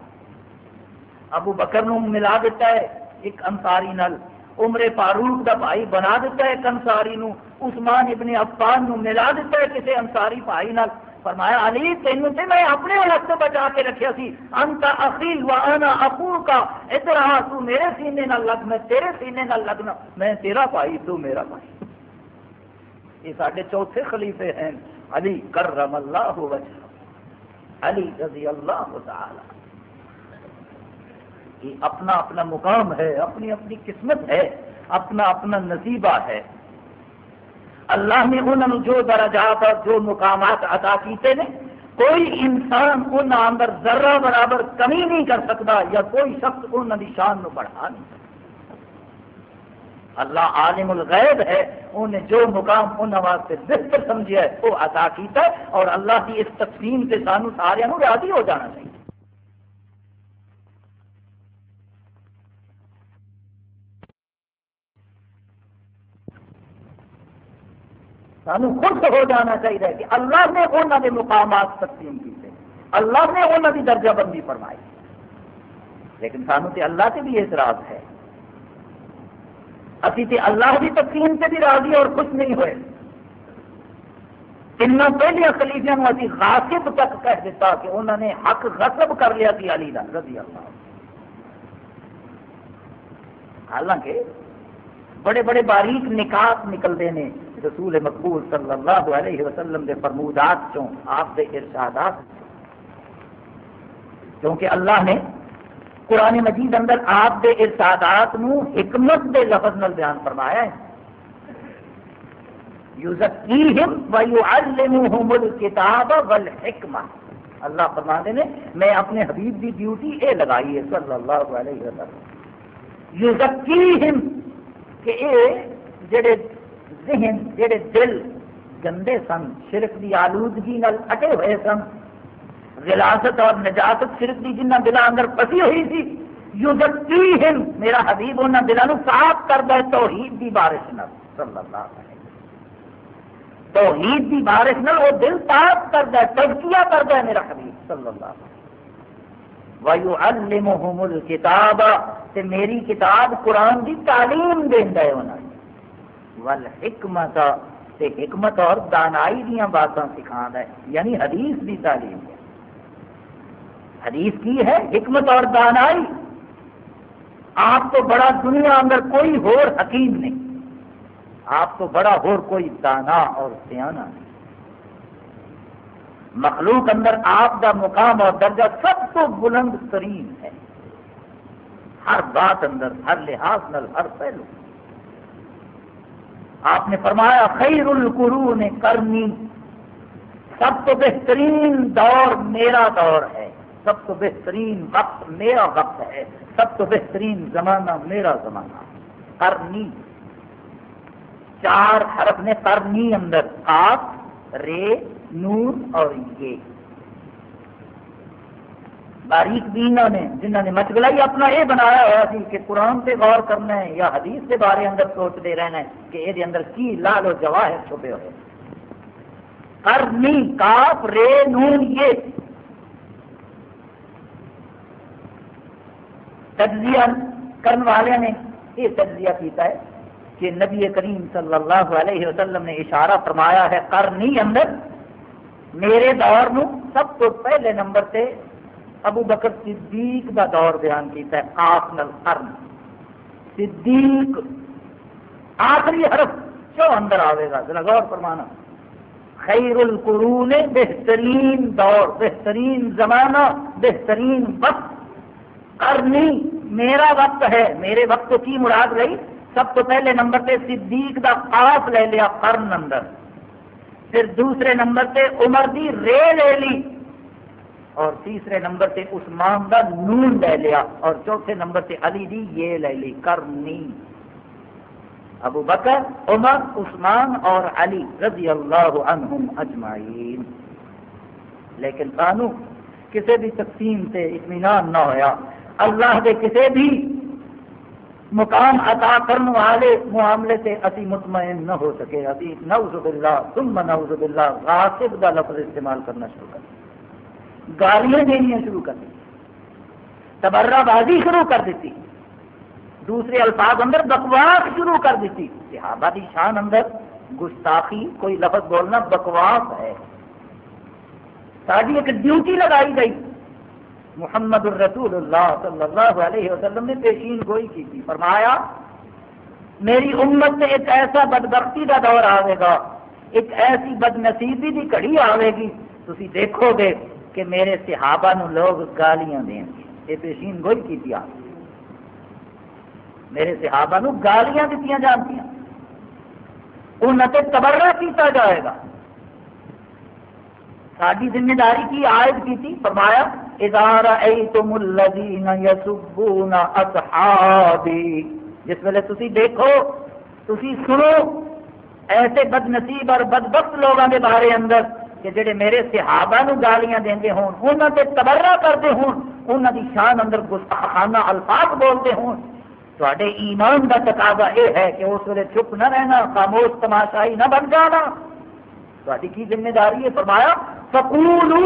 ابو بکر نو ملا دیتا ہے ایک انصاری نل عمر فاروق دا بھائی بنا دیتا ہے ایک انصاری نو عثمان ابن عفان نو ملا دیتا ہے کسی انصاری بھائی نل فرمایا، علی، تینوں تے میں اپنے واسطے بچا کے رکھیا سی انت اخیل و انا اخو کا ادھر آ، تو میرے سینے نال لگ، میں تیرے سینے نال لگنا میں تیرا بھائی، تو میرا بھائی۔ یہ سارے چوتھے خلیفے ہیں، علی، کرم اللہ وجہ۔ علی رضی اللہ تعالی۔ یہ اپنا اپنا مقام ہے، اپنی اپنی قسمت ہے، اپنا اپنا نصیبہ ہے۔ اللہ نے انہوں جو درجات اور جو مقامات ادا کیتے ہیں، کوئی انسان ان اندر ذرہ برابر کمی نہیں کر سکتا یا کوئی شخص انہوں کی شان بڑھا نہیں سکتا۔ اللہ عالم الغیب ہے انہیں جو مقام ان واسطے بہتر سمجھا ہے، وہ عطا کیتا ہے اور اللہ کی اس تقسیم سے سانو سارے راضی ہو جانا چاہیے۔ سانو خوش ہو جانا چاہیے کہ اللہ نے انہوں نے مقامات تقسیم کیتے اللہ نے انہوں کی درجہ بندی فرمائی۔ لیکن سانو تے اللہ سے بھی اعتراض ہے۔ ابھی تے اللہ کی تقسیم سے بھی راضی اور خوش نہیں ہوئے۔ تین پہلے خلیفیا ابھی غاصب تک کہہ دیتا کہ انہوں نے حق غصب کر لیا تھی علی رضی اللہ حالانکہ بڑے بڑے باریک نکات نکلتے ہیں۔ رسول مقبول صلی اللہ علیہ وسلم کے فرمودات چوں آپ کے ارشادات کیونکہ اللہ نے قرآن مجید اندر آپ کے ارسادات نو حکمت دے لفظ نال بیان فرمایا ہے۔ یوزکیہم ویعلمہم الکتاب والحکمہ۔ اللہ فرما نے، میں اپنے حبیب کی ڈیوٹی اے لگائی ہے صلی اللہ علیہ وسلم۔ یوزکیہم کہ اے جڑے ذہن، جڑے دل گندے سن، شرک کی آلودگی نال اٹے ہوئے سن غلاست اور نجاست شرک کی جنہ دلوں اندر پسی ہوئی تھی یوزکیہم میرا حبیب انہوں دلوں صاف کر دے توحید دی بارش نال، صلی اللہ علیہ وسلم۔ توحید کی بارش نہ وہ دل پاک کرتا ہے تجکیہ کرتا ہے، میرا حبیب، صلی اللہ علیہ وسلم۔ وَيُعَلِّمُهُمُ الْكِتَابَ تے میری کتاب قرآن کی تعلیم دینا ہے انہوں والحکمت تے حکمت اور دانائی دیا باتاں سکھا ہے یعنی حدیث کی تعلیم۔ ہے حدیث کی ہے؟ حکمت اور دانائی۔ آپ کو بڑا دنیا اندر کوئی ہور حکیم نہیں۔ آپ تو بڑا ہو کوئی دانا اور سیانا نہیں۔ مخلوق اندر آپ کا مقام اور درجہ سب تو بلند ترین ہے۔ ہر بات اندر، ہر لحاظ نل ہر پہلو۔ آپ نے فرمایا، خیر القرون کرنی، سب تو بہترین دور میرا دور ہے۔ سب تو بہترین وقت میرا وقت ہے۔ سب تو بہترین زمانہ میرا زمانہ۔ کرنی۔ چار حرف نے کرنی اندر آپ رے نور اور یہ۔ باریک بینا نے جنہ نے مچگلائی اپنا یہ بنایا ہوا سی کہ قرآن سے غور کرنا ہے یا حدیث کے بارے اندر سوچتے رہنا ہے کہ یہ اندر کی لال و جواہر چھپے ہوئے کرنی کاف، رے، نون، یہ۔ تجزیہ کرنے والے نے یہ تجزیہ کیتا ہے کہ نبی کریم صلی اللہ علیہ وسلم نے اشارہ فرمایا ہے کرنی اندر میرے دور نو سب تو پہلے نمبر تے ابو بکر صدیق دا دور بیان کیتا ہے آف نل کرن صدیق، آخری حرف جو اندر آئے گا، ذرا غور فرمانا۔ خیر القرون بہترین دور، بہترین زمانہ، بہترین وقت۔ کرنی میرا وقت ہے، میرے وقت کی مراد رہی؟ سب تو پہلے نمبر تے صدیق دا خاص لے لیا قرن اندر۔ پھر دوسرے نمبر تے عمر دی رے لے لی اور تیسرے نمبر تے عثمان دا نون لے لیا اور چوتھے نمبر تے علی دی یہ لے لی، کرنی۔ ابو بکر، عمر، عثمان اور علی رضی اللہ عنہم اجمعین۔ لیکن سانو کسی بھی تقسیم سے اطمینان نہ ہویا، اللہ کے کسی بھی مقام عطا کرنے والے معاملے سے اسی مطمئن نہ ہو سکے۔ ابھی نوز باللہ، ثم نوز باللہ، غاصب کا لفظ استعمال کرنا شروع کر گالیاں دینی شروع کر دی تبرہ بازی شروع کر دیتی۔ دوسرے الفاظ اندر بکواس شروع کر دیتی۔ صحابہ دی شان اندر گستاخی، کوئی لفظ بولنا بکواس ہے۔ ساری ایک ڈیوٹی لگائی گئی۔ محمد الرسول اللہ صلی اللہ علیہ وسلم نے پیشین گوئی کی تھی۔ فرمایا، میری امت سے ایک ایسا بدبختی کا دور آئے گا، ایک ایسی بد نصیبی کی کڑی آئے گی۔ تھی دیکھو گے کہ میرے صحابہ نو لوگ گالیاں دیں گے۔ یہ پیشین گوئی کی تھی آپ۔ میرے صحابہ نو گالیاں دیتی جانتی انہوں نے تبرہ کیتا جائے گا۔ ساری ذمہ داری کی عائد کی تھی۔ فرمایا ادار تم الذین یسبون اصحابی جس ویلے تسی دیکھو، تسی سنو، ایسے بد نصیب اور بدبخت لوگوں کے بارے اندر کہ جڑے میرے صحابہ نو گالیاں دیں ہون انہوں تے تبرہ کرتے ہون انہوں دی شان اندر گستاخانہ الفاظ بولتے ہون۔ تے ایمان کا تقاضا یہ ہے کہ اس ویلے چپ نہ رہنا، خاموش تماشائی نہ بن جانا۔ تاری کی ذمہ داری ہے؟ فرمایا فقولو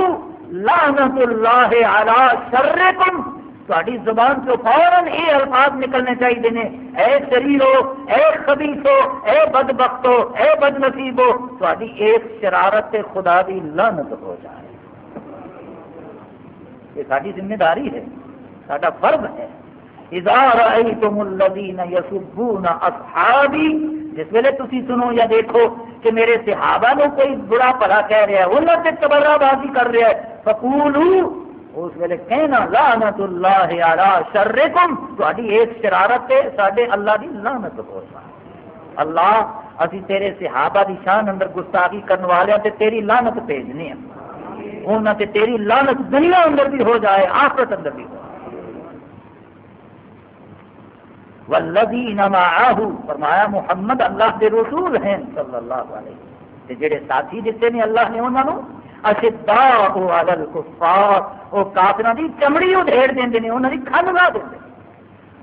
لعنت اللہ علی شرکم۔ تاری زبان سے فوراً یہ الفاظ نکلنے چاہیے نے۔ اے شریرو اے خبیصو، اے بد بدبختو، اے بد نصیبو تاری ایک شرارت خدا دی لعنت ہو جائے۔ یہ ساری ذمہ داری ہے سارا فرض ہے۔ اذا رأيتم الذين يسبون اصحابي جس ویلے تسی سنو یا دیکھو کہ میرے صحابہ نو کوئی برا پلا کہہ رہا ہے انہوں سے تبرہ بازی کر رہا ہے۔ فقولو، اس ویلے کہنا، لعنت اللہ علی شرکم، تہاڈی ایک شرارت تے ساڈے اللہ دی لعنت ہو اللہ، اسی تیرے صحابہ دی شان اندر گستاخی کرنے والے تے تیری لعنت بھیجنی ہے۔ انہاں تے تیری لعنت دنیا اندر بھی ہو جائے، آخرت اندر بھی ہو والذین معاہ فرمایا محمد اللہ کے رسول ہیں صلی اللہ علیہ وسلم۔ تے جڑے ساتھی دیتے نے اللہ نے انہوں نو اشداء علی الکفار او کافراں دی چمڑی ادھیڑ دیندے نے، انہاں دی کھن لا دیندے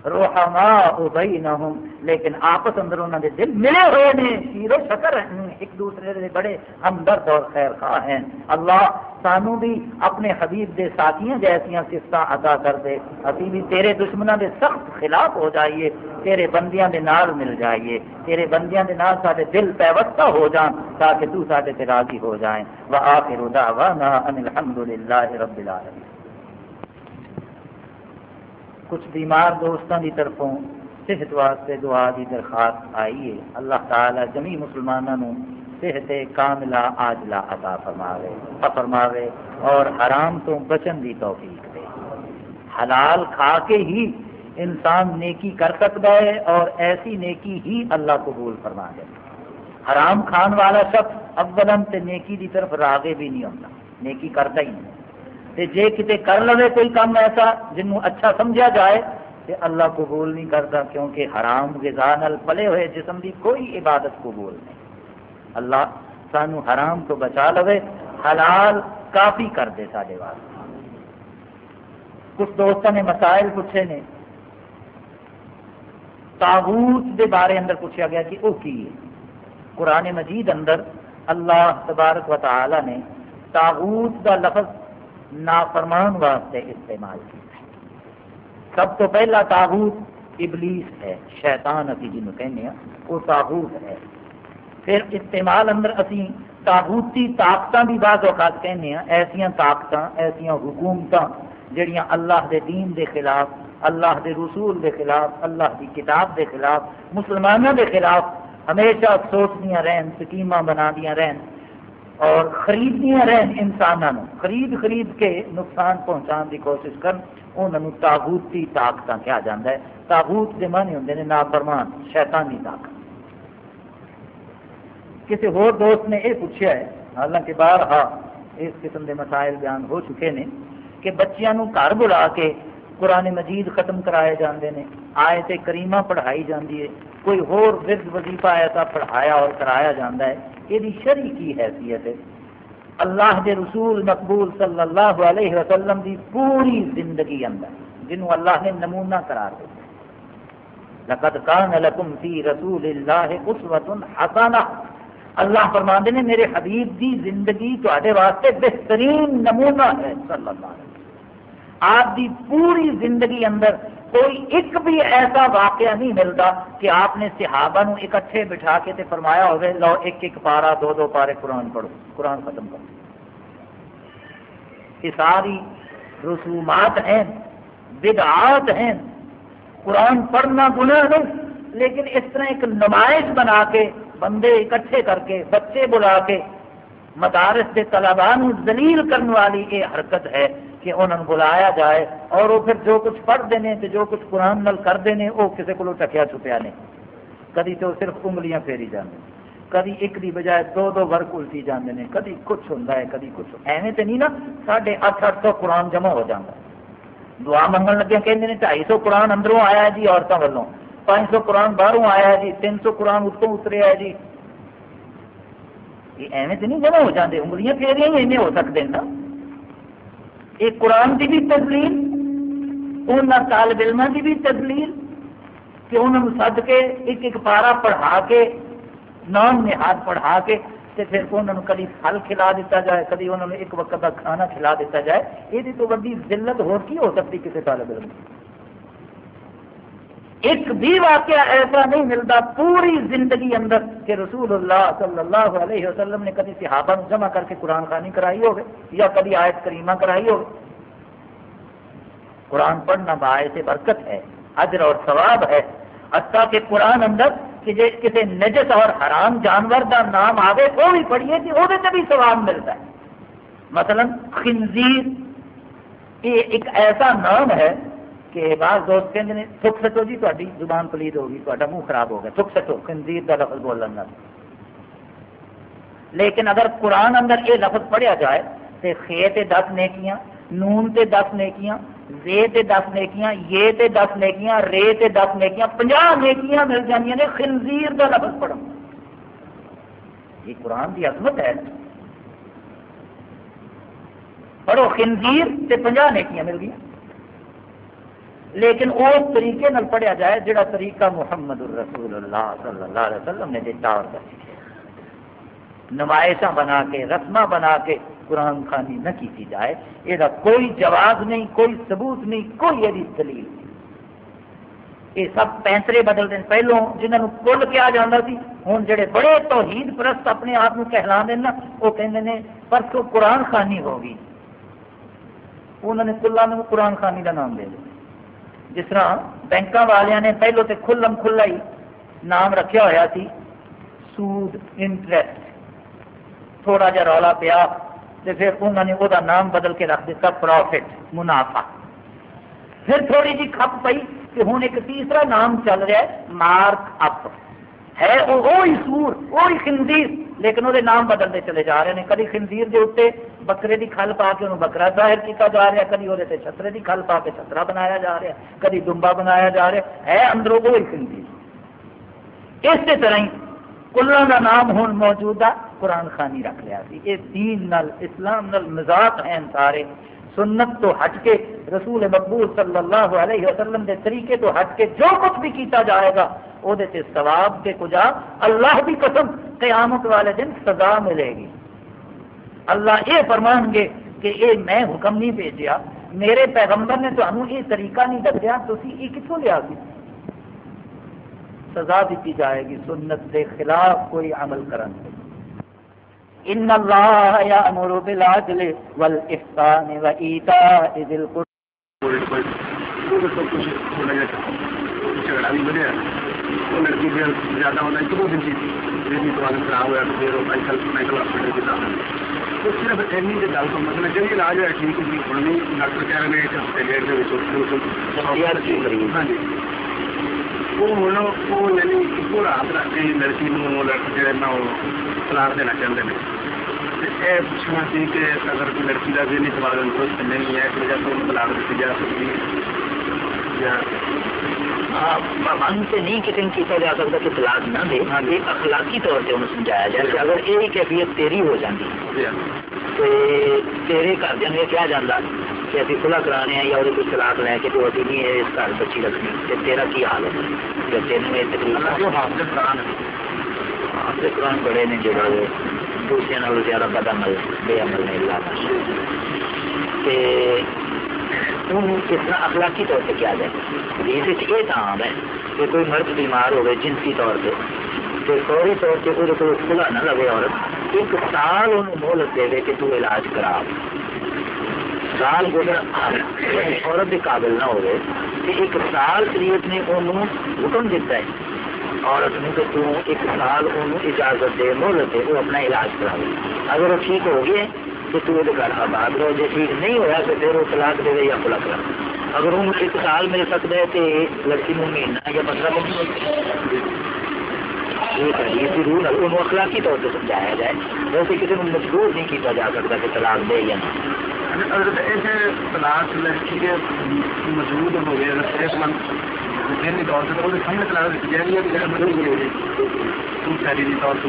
روحما بینہم. لیکن آپس اندر انہوں نے دل ملے ہوئے نے، شیر و شکر ہیں، ایک دوسرے دے بڑے ہمدرد اور خیر خواہ ہیں۔ اللہ سانو بھی اپنے حبیب دے ساتھیاں جیسیاں صفت عطا کر دے۔ ابھی بھی تیرے دشمنوں دے سخت خلاف ہو جائیے، تیرے بندیاں دے نال مل جائیے۔ تیرے بندیاں دے نال سارے دل پیوستہ ہو جان، تاکہ تو سارے تے راضی ہو جائیں۔ وآخر دعوانا ان الحمدللہ رب العالمین۔ کچھ بیمار دوستوں کی طرفوں صحت واسطے دعا کی درخواست آئی ہے۔ اللہ تعالی جمی مسلمانوں صحت کاملہ آجلا عطا فرماوے فرماوے اور حرام تو بچن کی توفیق دے۔ حلال کھا کے ہی انسان نیکی کر سکتا ہے اور ایسی نیکی ہی اللہ قبول فرما دے۔ حرام کھان والا شخص اولن تے نیکی دی طرف راغے بھی نہیں ہوتا، نیکی کرتا ہی نہیں۔ تے جے کتے کر لے کوئی کام ایسا جنوں اچھا سمجھا جائے تے اللہ قبول نہیں کرتا کیونکہ حرام غذا نال پلے ہوئے جسم دی کوئی عبادت قبول نہیں۔ اللہ سانو حرام تو بچا لے حلال کافی کر دے سارے واسطے۔ کچھ دوستوں نے مسائل پوچھے نے۔ تابوت دے بارے اندر پوچھا گیا کہ وہ کی ہے؟ قرآن مجید اندر اللہ تبارک و تعالی نے تابوت کا لفظ نافرمان واسطے استعمال کیا سب تو پہلا تابوت ابلیس ہے، شیطان ابھی جن کہنے ہیں، وہ تابوت ہے۔ پھر استعمال اندر اسی تابوتی طاقت بھی بعض اوقات کہنے ہیں ایسا طاقت ایسا حکومت جڑیاں اللہ دے دین دے خلاف، اللہ دے رسول دے خلاف، اللہ دی کتاب دے خلاف، مسلمانوں دے خلاف ہمیشہ سوچدیاں رہن سکیماں بنا دیا رہن۔ اور خریدیاں رہن انسانوں خرید خرید کے نقصان پہنچان کی کوشش کر انہوں تابوتی طاقت کیا جاتا ہے؟ تابوت کے معنی ہوں نے نافرمان، شیطانی طاقت۔ کسی ہور دوست نے یہ پوچھا ہے، حالانکہ باہر ہاں اس قسم کے مسائل بیان ہو چکے ہیں کہ بچیاں گھر بلا کے قرآن مجید ختم کرائے جاندے نے، آیت کریمہ پڑھائی جاندی ہے کوئی ہور ورد وظیفہ ایسا پڑھایا اور کرایا جاندہ ہے، یہ شری کی حیثیت ہے۔ اللہ دے رسول مقبول صلی اللہ علیہ وسلم دی پوری زندگی اندر، جنہوں اللہ نے نمونہ قرار دیا۔ لقد کان لکم فی رسول اللہ اسوۃ حسنہ۔ اللہ فرماندے نے، میرے حبیب دی زندگی تو واسطے بہترین نمونہ ہے صلی اللہ علیہ وسلم۔ آپ دی پوری زندگی اندر کوئی ایک بھی ایسا واقعہ نہیں ملتا کہ آپ نے صحابہ نو اکٹھے بٹھا کے تے فرمایا ہوئے، لو ایک ایک پارا دو دو پارے قرآن پڑھو، قرآن ختم کرو۔ یہ ساری رسومات ہیں، بدعات ہیں۔ قرآن پڑھنا گناہ نہیں لیکن اس طرح ایک نمائش بنا کے، بندے اکٹھے کر کے، بچے بلا کے، مدارس کے طلبان دلیل کرنے والی یہ حرکت ہے۔ کہ انہوں نے بلایا جائے اور وہ پھر جو کچھ پڑھتے ہیں تو جو کچھ قرآن نل کرتے ہیں وہ کسی کو ٹکیا چھپیا نہیں۔ کدی تو صرف انگلیاں پھیری جانے کدی ایک دی بجائے دو دو ورک الٹی جانے ہیں۔ کدی کچھ ہوں کدی کچھ۔ ایویں تو نہیں نا ساڑھے اٹھ اٹھ سو قرآن جمع ہو جاتا دعا منگن لگے کہ ڈھائی سو قرآن اندروں آیا جی عورتوں والوں پانچ سو قرآن باہروں آیا جی تین سو قرآن اتوں اتریا جی۔ یہ ایویں تو نہیں جمع ہو جاتے انگلیاں پھیریاں ہی ایویں ہو سکتے ہیں نا۔ یہ قرآن کی بھی تدلیل، ان طالب علم کی بھی تدلیل کہ انہوں سد کے ایک ایک پارا پڑھا کے، نام نہاد پڑھا کے تے پھر انہوں نے کدی پھل کھلا دیتا جائے، کدی انہوں نے ایک وقت کا کھانا کھلا دیتا جائے۔ یہ تو ویڈی ذلت ہو سکتی کسی طالب علم کی ایک بھی واقعہ ایسا نہیں ملتا، پوری زندگی اندر کہ رسول اللہ صلی اللہ علیہ وسلم نے کبھی صحابہ جمع کر کے قرآن خانی کرائی ہوگی یا کبھی آیت کریمہ کرائی ہوگی۔ قرآن پڑھنا باعث برکت ہے، اجر اور ثواب ہے۔ حتیٰ کہ قرآن اندر کہ جی کسی نجس اور حرام جانور کا نام آئے وہ بھی پڑھیے کہ وہ بھی ثواب ملتا ہے۔ مثلا خنزیر، یہ ایک ایسا نام ہے کہ بعض دوست کہتے ہیں تھک سٹو جی تاری زبان پلید ہوگی تا منہ خراب ہو گیا تھک سٹو خنزیر کا لفظ بولن لیکن اگر قرآن اندر یہ لفظ پڑھیا جائے تو خے تے دس نیکیاں، نون تے دس نیکیاں، زے تے دس نیکیاں یہ تے دس نیکیاں، رے تے دس نیکیاں پنجا نیکیاں مل جانیاں نے، خنزیر کا لفظ پڑھو۔ یہ قرآن کی عظمت ہے۔ پڑھو خنزیر تے پنجا نیکیاں مل گیا۔ لیکن اس طریقے نال پڑھیا جائے جڑا طریقہ محمد الرسول اللہ صلی اللہ علیہ وسلم نے دیتا اور نمائشاں بنا کے رسم بنا کے قرآن خانی نہ کی جائے۔ یہ کوئی جواب نہیں، کوئی ثبوت نہیں، کوئی یہ دلیل نہیں۔ یہ سب پینسرے بدلتے ہیں پہلو جنہوں کل کیا جانا سی ہوں جڑے بڑے توحید پرست اپنے آپ کو کہلا دینا وہ کہتے ہیں پرسوں قرآن خانی ہوگی۔ انہوں نے کلا قرآن خانی کا نام دے دیا جس طرح بینک والوں نے پہلو تو کھلم کھلا ہی نام رکھا ہوا سی، سود انٹرسٹ تھوڑا جا رولا پیا تو پھر انہوں نے وہ نام بدل کے رکھ دیتا پروفٹ، منافع۔ پھر تھوڑی جی کھپ پئی کہ ہوں ایک تیسرا نام چل رہا ہے، مارک اپ۔ ہے وہی سور، وہی خنزیر، لیکن وہ نام بدلتے چلے جا رہے ہیں۔ کدی خنزیر کے اتنے بکرے کی کھل پا کے انہوں بکرا ظاہر کیا جا رہا کدی وہ چھترے کی کھل پا کے چھترا بنایا جا رہا کدی دمبا بنایا جا رہا ہے۔ اندروں وہی خنزیر۔ اس طرح ہی کلوں کا نام ہوں موجودہ قرآن خانی رکھ لیا سی۔ یہ دین نل اسلام نل مزاق ہیں سارے۔ سنت تو ہٹ کے رسول مقبول صلی اللہ علیہ وسلم کے طریقے تو ہٹ کے جو کچھ بھی کیتا جائے گا وہ ثواب کے کجا اللہ بھی قسم قیامت والے دن سزا ملے گی۔ اللہ یہ فرمان گے کہ یہ میں حکم نہیں بھیجا میرے پیغمبر نے تمہیں یہ طریقہ نہیں دسیا تھی یہ کتوں لیا گی سزا دیتی جائے گی، سنت کے خلاف کوئی عمل کرنے ان اللہ یامر بالعدل والاحسان وایتاء ذی القربى لڑکی پھر زیادہ ہونا ایک دو دن کی میری دعا خراب ہوا تو پھر مینٹل مینٹل ہاسپٹل کی دعوت تو صرف اینی کے گل سمجھ میں جب علاج ہے ٹھیک ہوئی ہوں نہیں ڈاکٹر کہہ رہے ہیں کہ ہفتے ڈیڑھ کے ہاں جی وہ ہوں وہ یعنی ایک رات رکھ کے لڑکی لڑکی جہاں طلاق دینا چاہتے ہیں یہ پوچھنا سی کہ اگر کوئی لڑکی کا ذہنی سوال درست نہیں ہے اس وجہ سے طلاق دیتی جا سکتی پابند سے نہیں کسی کیا جا سکتا کہ طلاق نہ دے جی اخلاقی طور سے انہوں سمجھایا جائے کہ اگر یہی کیفیت تیری ہو جاتی تو تیرے گھر دیا نے کیا جانا کہ ابھی کھلا کرانے ہیں یا وہ کوئی طلاق لے کے تو ابھی نہیں ہے اس گھر بچی رکھنی۔ کہ تیرا کی حال ہے؟ تین تکلیف حافظ قرآن بڑے نے جو دوسرے نال زیادہ بد عمل بے عمل نہیں لانا کس طرح اخلاقی طور پہ کیا جائے؟ اس یہ کام ہے کہ کوئی مرد بیمار ہوئے جنسی طور پہ تو فوری طور پہ وہ کھلا نہ لگے عورت ایک سال انہوں مہلت دے کہ تو علاج کرا۔ سال گزر عورت کے قابل نہ ہوئے کہ ایک سال شریعت نے انہوں حکم دیتا ہے۔ عورت نے کہ تم ایک سال انہوں اجازت دے، مہلت دے، وہ اپنا علاج کرا اگر وہ ٹھیک ہو گئے، تو تو وہ گھر آباد رہو۔ جی ٹھیک نہیں ہوا تو پھر وہ طلاق دے یا کھلا کرا اگر ان ایک سال مل سکتا ہے، تو لڑکی نو مہینہ یا پندرہ دن یہ رول انہوں اخلاقی طور پہ سمجھایا جائے۔ ویسے کسی کو مجبور نہیں کیا جا سکتا کہ طلاق دے یا نہیں اگر ایسے طلاق لڑکی کے موجود ہو گئے صحت مند ذہنی طور سے طور سے۔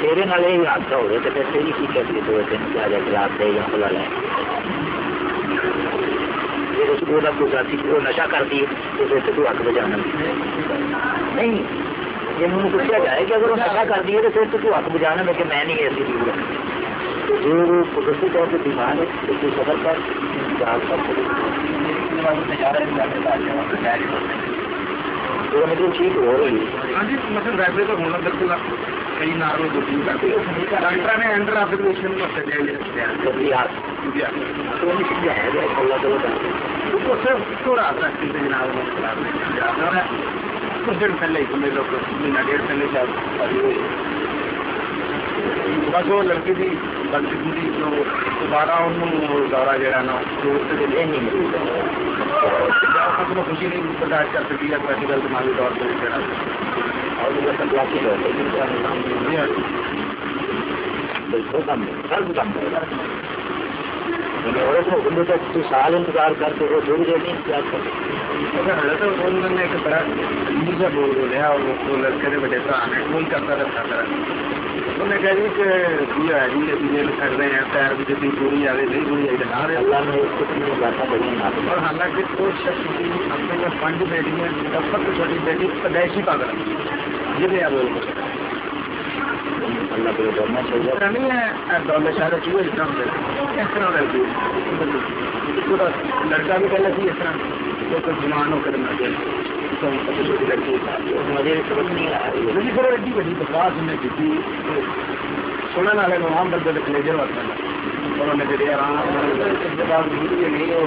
تیرے نال یہ حادثہ ہو رہا تو پھر تیری کی کیفیت ہوئے تین کیا جائے، رات دے یا کھلا لے نشا کرتی ہے، تو تو حق بجانا نہیں یہ مجھے پوچھا جائے کہ اگر وہ نشا کر دیے تو پھر تو حق بجانا میں کہ میں نہیں ایسی چیز جو قدرتی طور پہ بیمار ہے اس کے سفر پر مطلب ٹھیک ہو رہی ہاں جی مطلب ہونا بالکل کئی نارمل ڈاکٹر نے تھوڑا کچھ دن پہلے مہینہ ڈیڑھ پہلے شاید بس وہ لڑکی کی بدقسمتی جو دوبارہ انہوں دورہ جہاں نا نہیں خوشی نہیں برداشت کر سکی ہے ایسی گل دماغی طور پہ بالکل سال انتظار کرتے ہو تھوڑی دیر نہیں انتظار کرتے لڑکے بڑے فون کرتا رہتا تھا کہا جی کہ ہے جی ابھی کر رہے ہیں پیر بھی جتنی پوری نہیں پوری آئی رہے اور حالانکہ شخص اپنے بیٹی سب سے چھوٹی بیٹی پیدائشی پاگل یہ بھی بول نہیں ہے دولت شاید چوہے اس طرح اس طرح لڑکی لڑکا بھی پہلے سی اس طرح جوان ہو کر ایڈی بڑی بکواس انہیں کی سننے والے عام بندے کے کلیجر وقت انہوں نے جی آرام نہیں وہ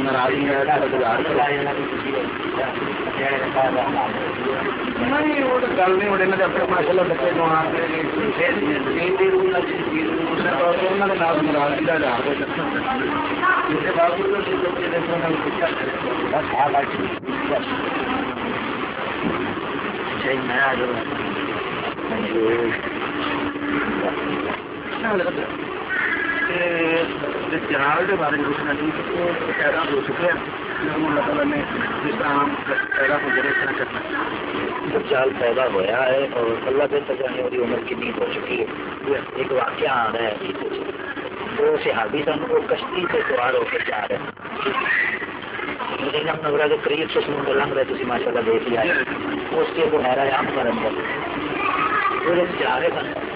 ناراضی گل نہیں ہونے اپنے ماشاء اللہ بچے ناراضی کا میں جہاز کے بارے میں پیدا ہو چکے ہیں۔ اللہ تعالیٰ نے جس طرح ہم پیدا طرح کرنا پیدا ہوا ہے اور اللہ دن تک جانے والی عمر کتنی ہو چکی ہے، ایک واقعہ آ رہا ہے وہ صحابی سن وہ کشتی سے سوار ہو کر جا رہے ہیں۔ مدینہ کے قریب سے سمندر لنگ رہے تھی ماشاء اللہ دیکھ لیا ہے۔ اس کے وہ ہے عام کرن وہ جا رہے سن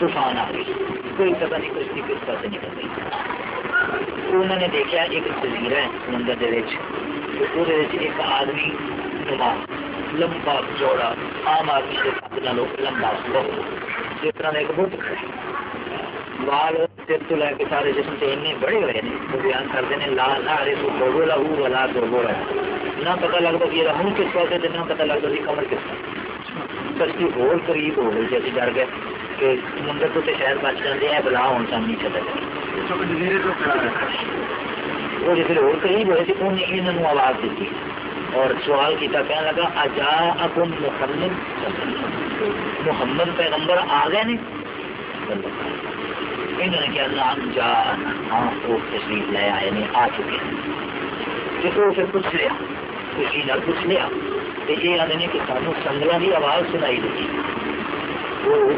طوفان آ گئی کوئی پتہ نہیں کچھ نہیں کس پاس نکل گئی انہوں نے دیکھا، ایک جزیرہ ہے سمندر کے ایک آدمی نما لمبا چوڑا، عام آدمی کے ساتھ نہ لوگ لمبا بہت جس طرح ایک بت بال سر تو لے کے سارے جسم سے این بڑے ہوئے ہیں وہ بیان کرتے ہیں، لا لا رے تو گوگو لہو ولا گوگو رہا نہ پتہ لگتا کہ رہوں کس پاس ہے نہ پتہ لگتا کہ کمر کس پاس سچی اور قریب ہو گئی، جیسے ڈر گئے۔ کہ سمندر تو شہر بچ جاتے ہیں بلا ہوں سامنے چلے وہ جس اور قریب ہوئے تھے انہیں انہوں آواز دیتی اور سوال کیا کہنے لگا اجا اکن محمد محمد پیغمبر آ گئے نے؟ انہوں نے کیا نام جا ہاں وہ تشریف لے آئے نے آ چکے ہیں۔ جس کو پھر پوچھ لیا خوشی نہ پوچھ لیا۔ کہ یہ آدھے کہ سانو سنگلوں کی آواز سنائی دیتی۔ وہ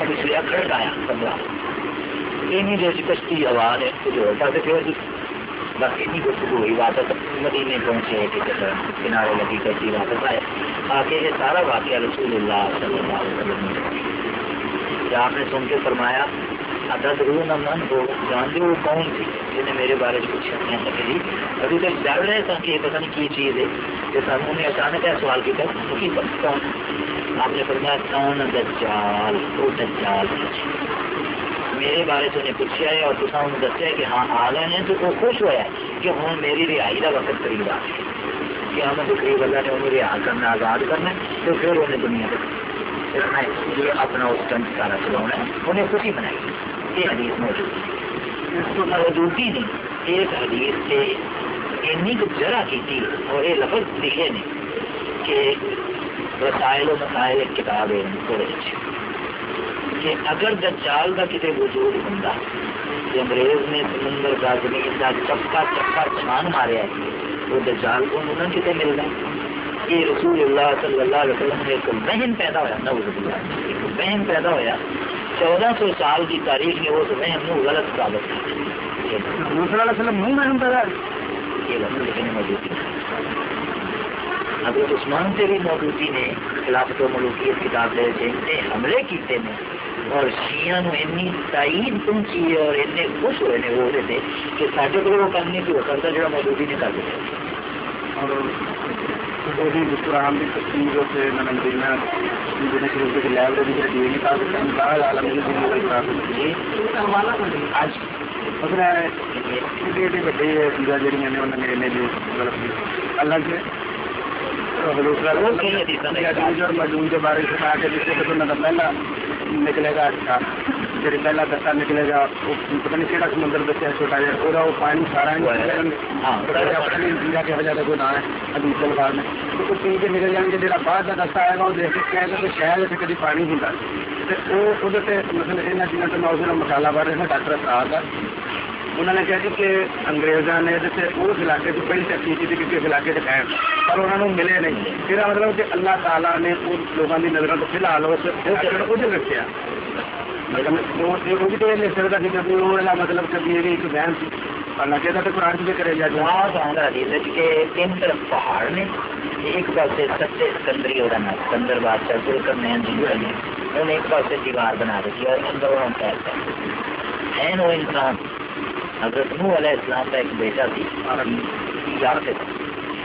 اس لیے اکڑ آیا کمرہ انہیں جیسی کشتی آواز ہے جو ہوتا پھر بس اینی گفتگو ہوئی واپس مدینے پہنچے کہ کنارے لگی کشتی واپس آئے۔ آ کے یہ سارا واقعہ رسول اللہ صلی اللہ علیہ وسلم نے آپ نے سن کے فرمایا عدد روح نہ من ہو جانتے وہ کون تھی جنہیں میرے بارے میں پوچھا نہیں سکے جی ابھی تک ڈر رہے تھا کہ یہ پتہ نہیں کی چیز ہے۔ کہ سانوں نے اچانک ہے سوال کیا تو کی کون؟ آپ نے فرمایا، کون دجال؟ وہ دجال میرے بارے سے انہیں پوچھا ہے اور تصا انہوں دسیا کہ ہاں آ گئے ہیں تو وہ خوش ہوا ہے کہ ہوں، میری رہائی کا وقت قریب آ گیا۔ کہ ہاں، ہمیں تو قریب اللہ نے انہیں رہا کرنا، آزاد کرنا تو پھر انہیں دنیا کو اپنا اس ٹنٹ سارا چلانا ہے، انہیں خوشی بنائی یہ حدیث موجود ہے اس کو موجودگی نہیں ایک حدیث سے اینی کو جرا کی تھی اور یہ لفظ لکھے نے کہ رسائل و مسائل ایک کتاب ہے کہ اگر دجال کا کسی وجود ہوں کہ انگریز نے سمندر کا زمین کا چپکا چپکا چھان ماریا ہے، وہ دجال کو انہوں کتنے مل گئے یہ رسول اللہ صلی اللہ علیہ وسلم نے ایک بہن پیدا ہوا نہ ایک بہن پیدا ہوا چودہ سو سال کی تاریخ میں اس بہن غلط ثابت دوسرا وسلم منہ میں ہوں یہ لفظ لیکن موجودی حضرت عثمان سے بھی موجودی نے خلافت و ملوکیت کتاب دے تھے حملے کیتے ہیں اور شیعہ نو اینی تائید پہنچی ہے اور اینے خوش ہوئے نے وہ تھے کہ سارے کو وہ کام نہیں پورا کرتا جڑا موجودی نے کر دیا سے میں مدینہ لائبریری عالم آج چیزاں اللہ سے مجون کے بارے سے کہا کہ جس سے نکلے گا جی پہلا دستا نکلے گا پتہ نہیں کہڑا سمندر دسیا چھوٹا جہا وہ پانی سارا کی وجہ سے کوئی نہ ہے میں تو پی کے نکل جائیں گے باہر کا دستا آئے گا وہ دیکھ کے کہے گا کہ شہر اتنے کبھی پانی نہیں وہ وہ مطلب یہاں چیزوں سے میں اس مسالہ بار رہا ڈاکٹر صاحب کا انہوں نے کہا کہ انگریزوں نے جیسے اس علاقے کی پہلی ترقی کی تھی اس علاقے سے قائم پر انہوں نے ملے نہیں پھر مطلب کہ اللہ تعالیٰ نے ان لوگوں کی نظروں کو فی الحال اس رکھا مطلب کبھی یہ بہن تو قرآن بھی کرے تین طرف پہاڑ نے ایک سچے سکندری اور سکندر بادشاہ ایک دیوار بنا رکھی اور ان دونوں ہے وہ انسان۔ حضرت نو علیہ السلام کا ایک بیٹا تھی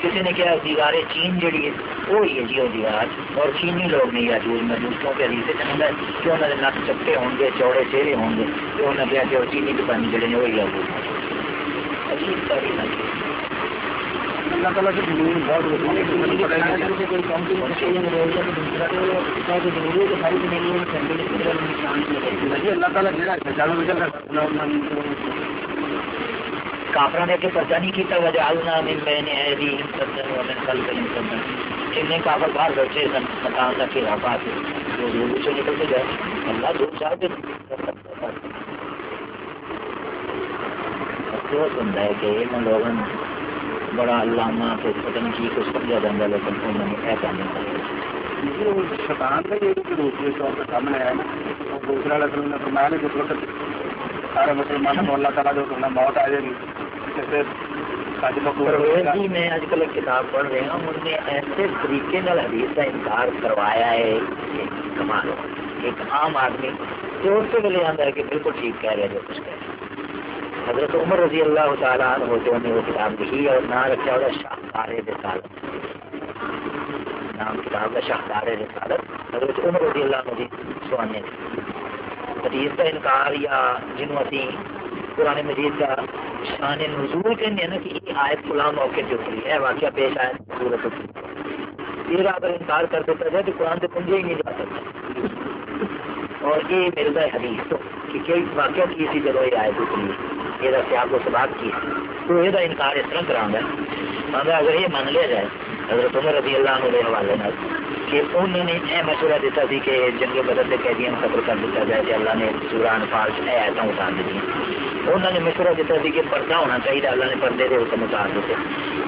کسی نے کہا دیوار چین جڑی ہے وہ ہی ہے جی وہ دیوار اور چینی لوگ نہیں یاجوج مجوج کیونکہ حدیث سے چاہتا ہے کہ انہوں نے نک چپٹے ہوں گے چوڑے چہرے ہوں گے تو انہوں نے کہا کہ وہ چینی کے جڑے ہیں وہی یاجوج عجیب تاریخ اللہ تعالیٰ سے زمین بہت اللہ تعالیٰ کافر نے کہ پرچا نہیں کیتا وجہ آلنا من بین ایدی سدن و من سدن۔ جن کافر باہر بیٹھے سن، مکان کا کہ آباد جو جو سے نکلتے گئے، اللہ دو چار دن افسوس ہوتا ہے کہ ان لوگوں بڑا علامہ تو پتہ نہیں کی کچھ سمجھا جاتا لیکن انہوں نے ایسا نہیں کرا شیطان کا یہ روپ کے طور پر سامنے آیا نا دوسرا لفظ نے فرمایا نا، جس وقت سارے مسلمانوں کو اللہ تعالیٰ جو موت آ جائے گی۔ جی میں اج کل کتاب پڑھ رہا ہوں ان نے ایسے طریقے حدیث کا انکار کروایا ہے کمال ایک عام آدمی جو اس آتا ہے کہ بالکل ٹھیک کہہ رہے جو کچھ کہہ رہے حضرت عمر رضی اللہ تعالیٰ عنہ جو نے وہ کتاب لکھی اور نام رکھا ہوا شاہکار رسالت۔ نام کتاب کا شاہکار رسالت۔ حضرت عمر رضی اللہ عنہ سوانے۔ حدیث کا انکار یا جنوں اسی قرآن مجید کا شان نزول کہنے نا کہ یہ آیت فلاں موقع جو اتری ہے، واقعہ پیش آئے ضرورت ہوتی یہ اگر انکار کر دیتا جائے تو قرآن سے پنجے ہی نہیں جا سکتا۔ اور یہ ملتا ہے حدیث تو، کہ کوئی واقعہ کی سی جب یہ آیت اتری یہ آپ کو سباب کی تو یہ انکار اس طرح کرا مگر اگر یہ مان لیا جائے، حضرت عمر رضی اللہ عنہ کے حوالے کہ انہوں نے یہ مشورہ دیتا سی کہ جنگ بدل کے قیدیاں قتل کر دیتا جائے، کہ اللہ نے سورہ انفال ایسا اتار دی انہوں نے مشورہ دیتا سی کہ پردہ ہونا چاہیے، اللہ نے پردے کے حکم اتار دیتے۔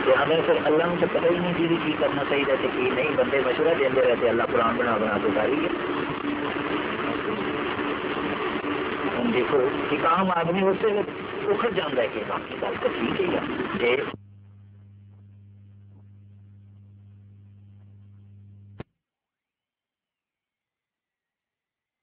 تو ہمیں پھر اللہ سے پتہ ہی نہیں چیز کی کرنا چاہیے تھے کہ نہیں، بندے مشورہ دے رہتے، اللہ قرآن بنا بنا کے اتاری دیکھو کہ عام آدمی اس سے اکھڑ جانا ہے کہ باقی گل تو ٹھیک ہے۔